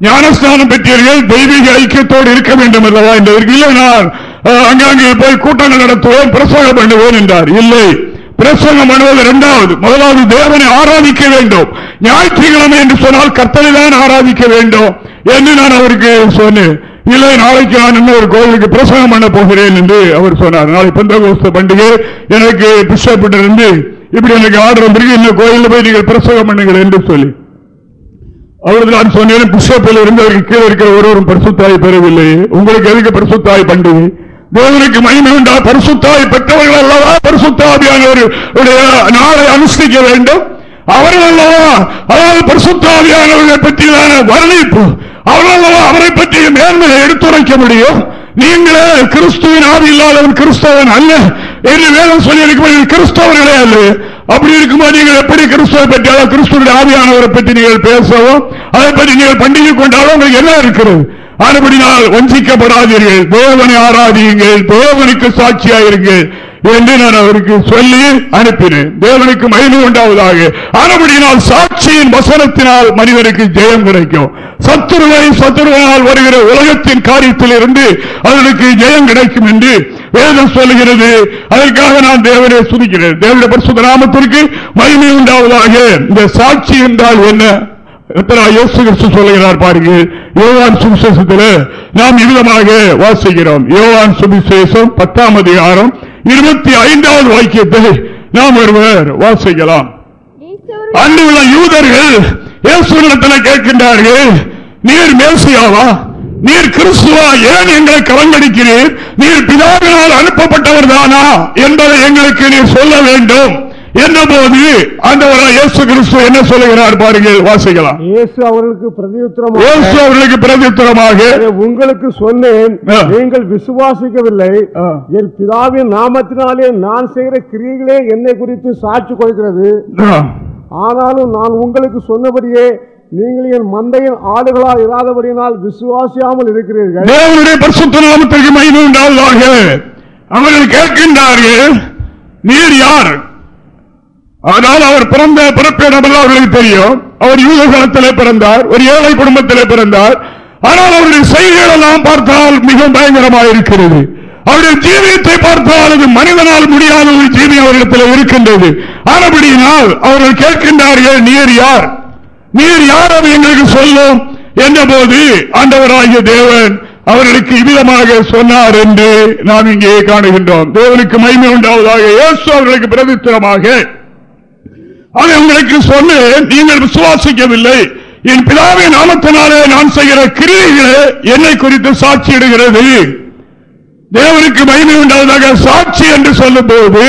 ஞானஸ்தானம் பெற்றீர்கள் தெய்வீக ஐக்கியத்தோடு இருக்க வேண்டும் அல்லவா? என்பதற்கு இல்லை நான் அங்காங்கே அங்கங்கே போய் கூட்டங்கள் நடத்துவோம் பிரசங்கம் பண்ணுவோம் என்றார். இல்லை. பிரசங்கம் அணுவது இரண்டாவது முதலாவது தேவனை ஆராதிக்க வேண்டும். ஞாயிற்றுக்கிழமை என்று சொன்னால் கர்த்தனை தான் ஆராதிக்க வேண்டும் என்று நான் அவருக்கு சொன்னேன். இல்லை நாளைக்கு நான் இன்னும் ஒரு கோவிலுக்கு பிரசங்கம் பண்ண போகிறேன் என்று அவர் சொன்னார். நாளை பந்தகோஸ்த பண்டிகை. எனக்கு பிஷப் இருந்து இப்படி எனக்கு ஆர்டர் வந்திருக்கு இன்னும் கோயிலில் போய் நீங்கள் பிரசங்கம் பண்ணுங்கள் என்று சொல்லி. அவருக்கு நான் சொன்னேன் பிஷப்பில் இருந்து அவருக்கு கீழே இருக்கிற ஒருவரும் பரிசுத்தாய் பெறவில்லை. உங்களுக்கு எதுக்கு பரிசுத்தாய் பண்டிகை? தேவனுக்கு மகிமை உண்டா? பரிசுத்தாய் பெற்றவர்கள் அல்லவா? பரிசுத்தாவியானவர் நாளை அனுஷ்டிக்க வேண்டும். அவர்கள் அல்லவா? அதாவது பரிசுத்தாவியானவர்களை பற்றியான வர்ணிப்பு. அவர்கள் அவரை பற்றிய மேன்மையை எடுத்துரைக்க முடியும். நீங்களே கிறிஸ்துவின் ஆவி இல்லாதவன் கிறிஸ்தவன் அல்ல. என்று வேதம் சொல்லி இருக்கிறீர்கள் கிறிஸ்தவர்களே அல்ல. அப்படி இருக்கும்போது நீங்கள் எப்படி கிறிஸ்துவை பற்றி அதாவது கிறிஸ்துவனுடைய ஆவியானவரை பற்றி நீங்கள் பேசவும் அதை பற்றி நீங்கள் பண்டிகை கொண்டாலும் உங்களுக்கு என்ன இருக்கிறது? ஆனபடினால் வஞ்சிக்கப்படாதீர்கள். தேவனை ஆராதியுங்கள். தேவனுக்கு சாட்சியாயிருங்கள் என்று நான் அவருக்கு சொல்லி அனுப்பினேன். தேவனுக்கு மகிமை உண்டாவதாக. ஆனபடியினால் சாட்சியின் வசனத்தினால் மனிதனுக்கு ஜெயம் கிடைக்கும். சத்துருவை சத்துருவனால் வருகிற உலகத்தின் காரியத்தில் இருந்து அவனுக்கு ஜெயம் கிடைக்கும் என்று வேதம் சொல்லுகிறது. அதற்காக நான் தேவனை சுதிக்கிறேன் தேவனுடைய பரிசுத்த நாமத்திற்கு மகிமை உண்டாவதாக. இந்த சாட்சி என்றால் என்ன? எத்தனை சொல்லுகிறார் பாருங்கள் யோவான் சுவிசேஷத்தில் நாம் இவ்விதமாக வாசிக்கிறோம். யோகான் சுவிசேஷம் பத்தாம் அதிகாரம் இருபத்தி ஐந்தாவது வாக்கியத்தை நாம் ஒருவர் வாசிக்கலாம். அன்று உள்ள யூதர்கள் கேட்கின்றார்கள் நீர் மேசியாவா? நீர் கிறிஸ்துவா ஏன் எங்களை கலங்கடிக்கிறீர்? நீர் பிதாவினால் அனுப்பப்பட்டவர் தானா என்பதை எங்களுக்கு நீர் சொல்ல வேண்டும். என்னபோது ஆண்டவராய் இயேசு கிறிஸ்து என்ன சொல்லுகிறார் பாருங்கள் வாசிக்கலாம். இயேசு அவர்களுக்கு பிரதியுத்தரமாக இயேசு அவர்களுக்கு பிரதித்திரமாக "இதை உங்களுக்கு சொன்னேன். நீங்கள் விசுவாசிக்கவில்லை. என் பிதாவின் நாமத்தினாலே நான் செய்கிற கிரியைகளே என்னை குறித்து சாட்சி கொடுக்கிறது. ஆனாலும் நான் உங்களுக்கு சொன்னபடியே நீங்கள் என் மந்தையின் ஆடுகளா இராதபடியினால் விசுவாசியாமல் இருக்கிறீர்கள். தேவனுடைய பரிசுத்த நாமத்திற்கு மகிமை உண்டாவதாக அவர்கள் கேட்கின்றார்கள். நீர் யார்? ஆனால் அவர் பிறந்த பிறப்பிடமெல்லாம் அவர்களுக்கு தெரியும். அவர் யூத காலத்திலே பிறந்தார் ஒரு ஏழை குடும்பத்திலே பிறந்தார். ஆனால் அவருடைய செய்திகள் எல்லாம் பார்த்தால் மிகவும் பயங்கரமாக இருக்கிறது. அவருடைய ஜீவியத்தை பார்த்தால் அது மனிதனால் முடியாத ஒரு ஜீவி அவரிடத்தில் இருக்கின்றது. ஆனபடியினால் அவர்கள் கேட்கின்றார்கள் நீர் யார்? நீர் யார் எங்களுக்கு சொல்லும் என்ற போது ஆண்டவராகிய தேவன் அவர்களுக்கு இவ்விதமாக சொன்னார் என்று நாம் இங்கே காணுகின்றோம். தேவனுக்கு மகிமை உண்டாவதாக இயேசு அவர்களுக்கு பிரதித்திரமாக. அதை உங்களுக்கு சொன்னேன் நீங்கள் விசுவாசிக்கவில்லை. என் பிதாவின் நாமத்தினாலே நான் செய்கிற கிரியைகளே என்னை குறித்து சாட்சியிடுகிறது. தேவனுக்கு மகிமை உண்டாவதாக சாட்சி என்று சொல்லும் போது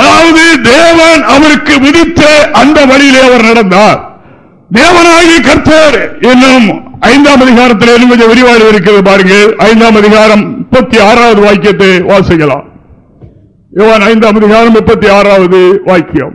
அதாவது தேவன் அவருக்கு விதித்த அந்த வழியிலே அவர் நடந்தார். தேவனாகி கர்த்தர் என்னும் ஐந்தாம் அதிகாரத்தில் இன்னும் கொஞ்சம் விரிவாடு இருக்கிறது பாருங்கள். ஐந்தாம் அதிகாரம் முப்பத்தி ஆறாவது வாக்கியத்தை வாசிக்கலாம். யோவான் ஐந்தாம் அதிகாரம் முப்பத்தி ஆறாவது வாக்கியம்.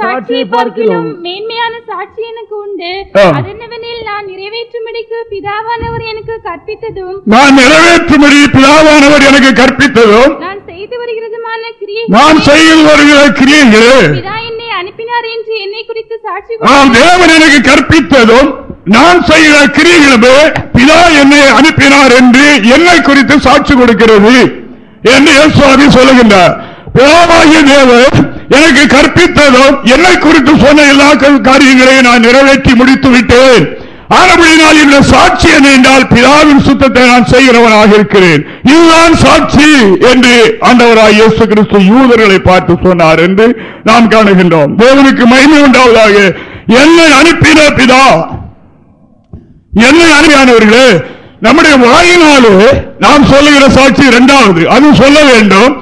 சாட்சியை பார்க்கிலும் மேன்மையான சாட்சி எனக்கு உண்டு. அதென்னவெனில் நான் நிறைவேற்றும்படிக்கு பிதாவானவர் எனக்கு கற்பித்ததும் நான் நிறைவேற்றும்படி பிதாவானவர் எனக்கு கற்பித்ததும் நான் செய்து வருகிறதுமான கிரியை நான் செய்து வருகிற கிரியைகளே. பிதா என்னை அனுப்பினார் என்று என்னை குறித்து சாட்சி தேவன் எனக்கு கற்பித்ததும் நான் செய்கிற கிரியைகளுமே பிதா என்னை அனுப்பினார் என்று என்னை குறித்து சாட்சி கொடுக்கிறது. என்று சுவாமி சொல்லுகின்றார். பிதாவாகிய தேவன் எனக்கு கற்பித்ததும் என்னை குறித்து சொன்ன எல்லா க- காரியங்களையும் நான் நிறைவேற்றி முடித்து விட்டேன். ஆனபடினால் இந்த சாட்சி என்ன என்றால் பிதாவின் சுத்தத்தை நான் செய்கிறவனாக இருக்கிறேன். இதுதான் சாட்சி என்று ஆண்டவராய் இயேசு கிறிஸ்து யூதர்களை பார்த்து சொன்னார் என்று நாம் காணுகின்றோம். தேவனுக்கு மகிமை உண்டாவதாக என்னை அனுப்பின பிதா. என்னை அனுப்பியானவர்களே நம்முடைய வாயினாலே நாம் சொல்லுகிற சாட்சி இரண்டாவது. அது சொல்ல வேண்டும்.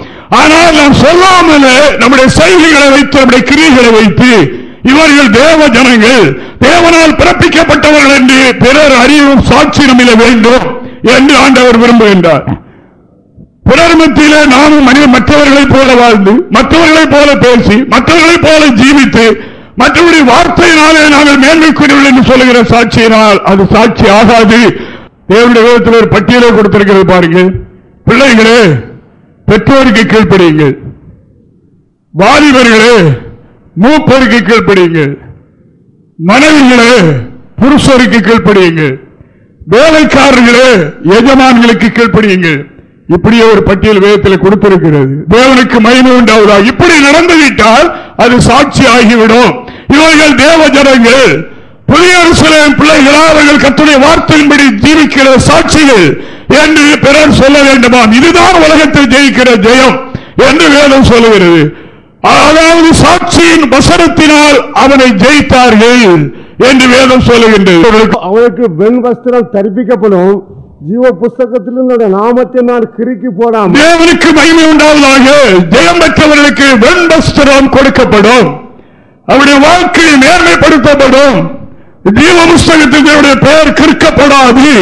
ஆனால் நாம் சொல்லாமலே நம்முடைய செய்திகளை வைத்து நம்முடைய கிரிகளை வைத்து இவர்கள் தேவ ஜனங்கள் தேவனால் பிறப்பிக்கப்பட்டவர்கள் என்று பிறர் அறிவும் சாட்சி நம்மில வேண்டும் என்று ஆண்டவர் விரும்புகின்றார். பிறர் மத்தியிலே நாமும் மனித மற்றவர்களைப் போல வாழ்ந்து மற்றவர்களைப் போல பேசி மற்றவர்களைப் போல ஜீவித்து மற்றவருடைய வார்த்தையினாலே நாங்கள் மேன்மைக்குரியவர்கள் என்று சொல்லுகிற சாட்சியினால் அது சாட்சி ஆகாது. தேவனுடைய வேதத்தில் ஒரு பட்டியலை கொடுத்திருக்கிறது பாருங்கள் பிள்ளைகளே பெற்றோருக்கு கீழ்ப்படியுங்கள். வாலிபர்களே மூப்பருக்கு கீழ்ப்படியுங்கள். மனைவிகளே புருஷருக்கு கீழ்ப்படியுங்கள். வேலைக்காரர்களே எஜமான்களுக்கு கீழ்ப்படியுங்கள். இப்படியே ஒரு பட்டியல் வேதத்தில் கொடுத்திருக்கிறது. தேவனுக்கு மகிமை உண்டாவதா? இப்படி நடந்துவிட்டால் அது சாட்சி ஆகிவிடும் இவர்கள் தேவ ஜனங்கள் புதிய அரசியலின் பிள்ளைகளா அவர்கள் கத்துடைய வார்த்தையின்படி ஜீவிக்கிற சாட்சிகள் என்று பிறர் சொல்ல வேண்டுமாம். இதுதான் உலகத்தை ஜெயிக்கிற ஜெயம் என்று வேதம் சொல்லுகிறது. அதாவது சாட்சியின் வசனத்தினால் அவனை ஜெயித்தார்கள் என்று வேதம் சொல்லுகின்றது. அவனுக்கு வெண் வஸ்திரம் தரிப்பிக்கப்படும். ஜீவ புஸ்தகத்தில் என்னுடைய நாமத்தை நான் கிறுக்கி போடாமல் தேவனுக்கு மகிமை உண்டாவதாக ஜெயம் பெற்றவர்களுக்கு வெண்வஸ்திரம் கொடுக்கப்படும். அவருடைய வாழ்க்கை நேர்மைப்படுத்தப்படும். ஜீவ புஸ்தகத்தில் பெயர் கிற்கப்படாது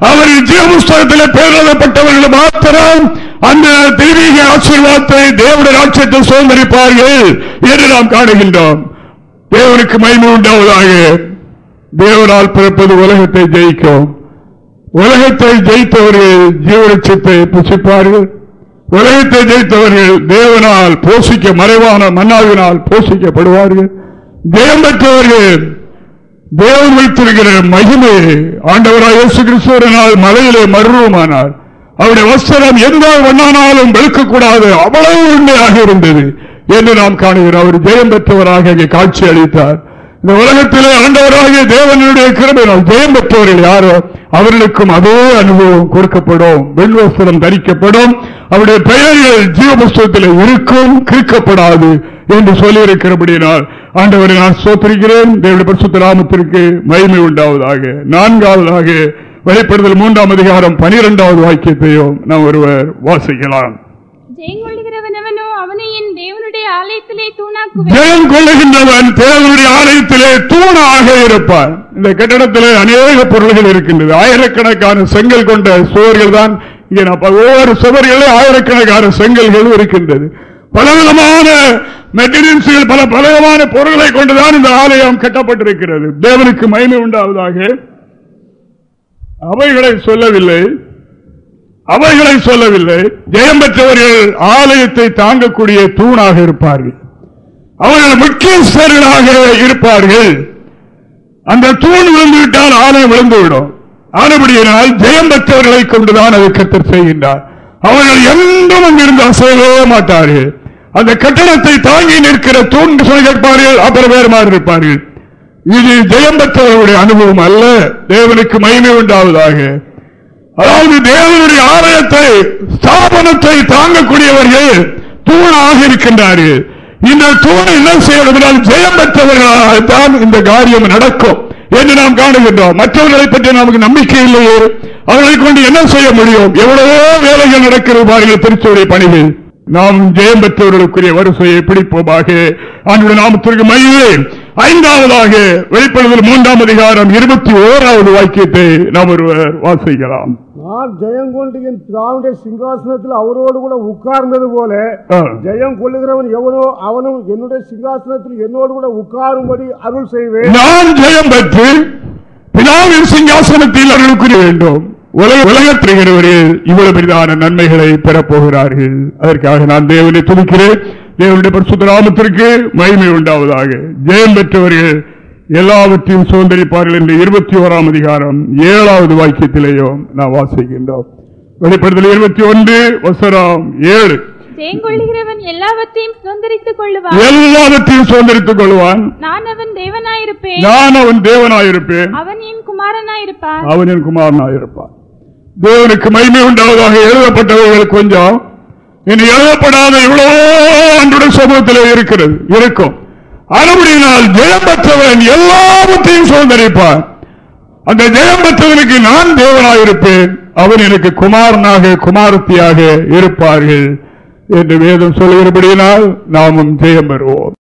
அவரின் ஜீவ புஸ்தகத்தில் மாத்திரம் அந்த தெய்வீக ஆசீர்வாதத்தை தேவடைய ராட்சியத்தை சுதந்திரிப்பார்கள் என்று நாம் காணுகின்றோம். தேவனுக்கு மயிமை உண்டாவதாக. தேவனால் பிறப்பது உலகத்தை ஜெயிக்கும். உலகத்தை ஜெயித்தவர்கள் ஜீவலட்சத்தை புசிப்பார்கள். உலகத்தை ஜெயித்தவர்கள் தேவனால் போஷிக்க மறைவான மன்னாவினால் போஷிக்கப்படுவார்கள். தேவற்றவர்கள் தேவன் வைத்திருக்கிற மகிமை ஆண்டவராய் இயேசு கிறிஸ்துவனால் மலையிலே மருவமானார். அவருடைய வஸ்திரம் எந்த வண்ணானாலும் வெளுக்கக்கூடாது அவ்வளவு உண்மையாக இருந்தது என்று நாம் காணுகிறோம். அவர் ஜெயம் பெற்றவராக இங்கே காட்சி அளித்தார். இந்த உலகத்திலே ஆண்டவராகிய தேவனுடைய கிருபையினால் ஜெயம் பெற்றவர்கள் யாரோ அவர்களுக்கும் அதே அனுபவம் கொடுக்கப்படும். வெண்வஸ்திரம் தரிக்கப்படும். அவருடைய பெயர்கள் ஜீவபுஸ்தத்தில் இருக்கும் கிறுக்கப்படாது என்று சொல்லியிருக்கிறபடியினால் ஆண்டவரை நான் சோத்திருக்கிறேன் தேவனுடைய பரிசுத்த நாமத்திற்கு மகிமை உண்டாவதாக. நான்காவதாக வெளிப்படுதல் மூன்றாம் அதிகாரம் பனிரெண்டாவது வாக்கியத்தையும் நாம் ஒருவர் வாசிக்கலாம். ஜெயம் கொள்ளுகின்றவன் தேவனுடைய ஆலயத்திலே தூணாக இருப்பான். இந்த கட்டடத்திலே அநேக பொருள்கள் இருக்கின்றது. ஆயிரக்கணக்கான செங்கல் கொண்ட சுவர்கள் தான். இங்கே ஒவ்வொரு சுவர்களிலும் ஆயிரக்கணக்கான செங்கல்கள் இருக்கின்றது. பலவிதமான மெட்டீரியல்ஸ்கள் பல பலவிதமான பொருள்களை கொண்டுதான் இந்த ஆலயம் கட்டப்பட்டிருக்கிறது. தேவனுக்கு மகிமை உண்டாவதாக. அவைகளை சொல்லவில்லை. அவைகளை சொல்லவில்லை. ஜெயம் பெற்றவர்கள் ஆலயத்தை தாங்கக்கூடிய தூணாக இருப்பார்கள். அவர்கள் முக்கியஸ்தர்களாக இருப்பார்கள். அந்த தூண் விழுந்துவிட்டால் ஆலயம் விழுந்துவிடும். ஆனபடியினால் ஜெயம் பெற்றவர்களை கொண்டுதான் அதை கத்தர் செய்கின்றார். அவர்கள் எங்கும் அங்கிருந்து அசையவே மாட்டார்கள். அந்த கட்டணத்தை தாங்கி நிற்கிற தூண்டு சொல்லி கேட்பார்கள் அப்புறம் வேறு மாதிரி இருப்பார்கள் இது ஜெயம் பெற்றவர்களுடைய அனுபவம் அல்ல தேவனுக்கு மகிமை உண்டாவதாக. அதாவது தேவனுடைய ஆலயத்தை ஸ்தாபனத்தை தாங்கக்கூடியவர்கள் தூணாக இருக்கின்றார்கள். இந்த தூணை என்ன செய்யணும் என்றால் ஜெயம் பெற்றவர்களாகத்தான் இந்த காரியம் நடக்கும் என்று நாம் காணுகின்றோம். மற்றவர்களை பற்றி நமக்கு நம்பிக்கை இல்லையே. அவர்களை கொண்டு என்ன செய்ய முடியும்? எவ்வளவோ வேலைகள் நடக்கிறது பாருங்கள் திருச்சியுடைய பணிகள். நாம் ஜெயம் பெற்றவர்களுக்குரிய வரிசையை பிடிப்போமாக. ஆண்டுடைய நாமத்திற்கு மயிலே ஐந்தாவதாக வெளிப்படுதல் மூன்றாம் அதிகாரம் இருபத்தி ஓராவது வாக்கியத்தை நாம் ஒருவர் வாசிக்கலாம். நான் ஜெயம் கொண்டு என் பிதாவுடைய சிங்காசனத்தில் அவரோடு கூட உட்கார்ந்தது போல. ஜெயம் கொள்ளுகிறவன் எவனோ அவனும் என்னுடைய சிங்காசனத்தில் என்னோடு கூட உட்காரும்படி அருள் செய்வேன். நான் ஜெயம் பெற்று பிதாவின் சிங்காசனத்தில் அவர்களுக்குரிய வேண்டும். உலக உலகத்திருக்கிறவர்கள் இவ்வளவு பெரிதான நன்மைகளை பெறப்போகிறார்கள். அதற்காக நான் தேவனை துதிக்கிறேன். தேவனுடைய பரிசுத்த நாமத்திற்கு மகிமை உண்டாவதாக. ஜெயம் பெற்றவர்கள் எல்லாவற்றையும் சுதந்திரிப்பார்கள் என்று இருபத்தி ஓராம் அதிகாரம் ஏழாவது வாக்கியத்திலேயும் நாம் வாசிக்கின்றோம். வெளிப்படுத்தல் இருபத்தி ஒன்று வசனம் ஏழு. எல்லாவற்றையும் சுதந்திரித்துக் கொள்ளுவான். எல்லாவற்றையும் சுதந்திரித்துக் கொள்வான் நான் அவன் தேவனாயிருப்பேன். நான் அவன் தேவனாயிருப்பேன். அவன் என் குமாரனாயிருப்பான். தேவனுக்கு மகிமை உண்டாவதாக எழுதப்பட்டவர்கள் கொஞ்சம் இனி எழுதப்படாத இவ்வளவோ அன்றைய சமூகத்தில் இருக்கிறது இருக்கும். அறுபடியினால் ஜெயம் பெற்றவன் எல்லாவற்றையும் சுதந்திரிப்பான். அந்த ஜெயம் பெற்றவனுக்கு நான் தேவனாயிருப்பேன் அவன் எனக்கு குமாரனாக குமாரத்தியாக இருப்பார்கள் என்று வேதம் சொல்கிறபடியினால் நாமும் ஜெயம் பெறுவோம்.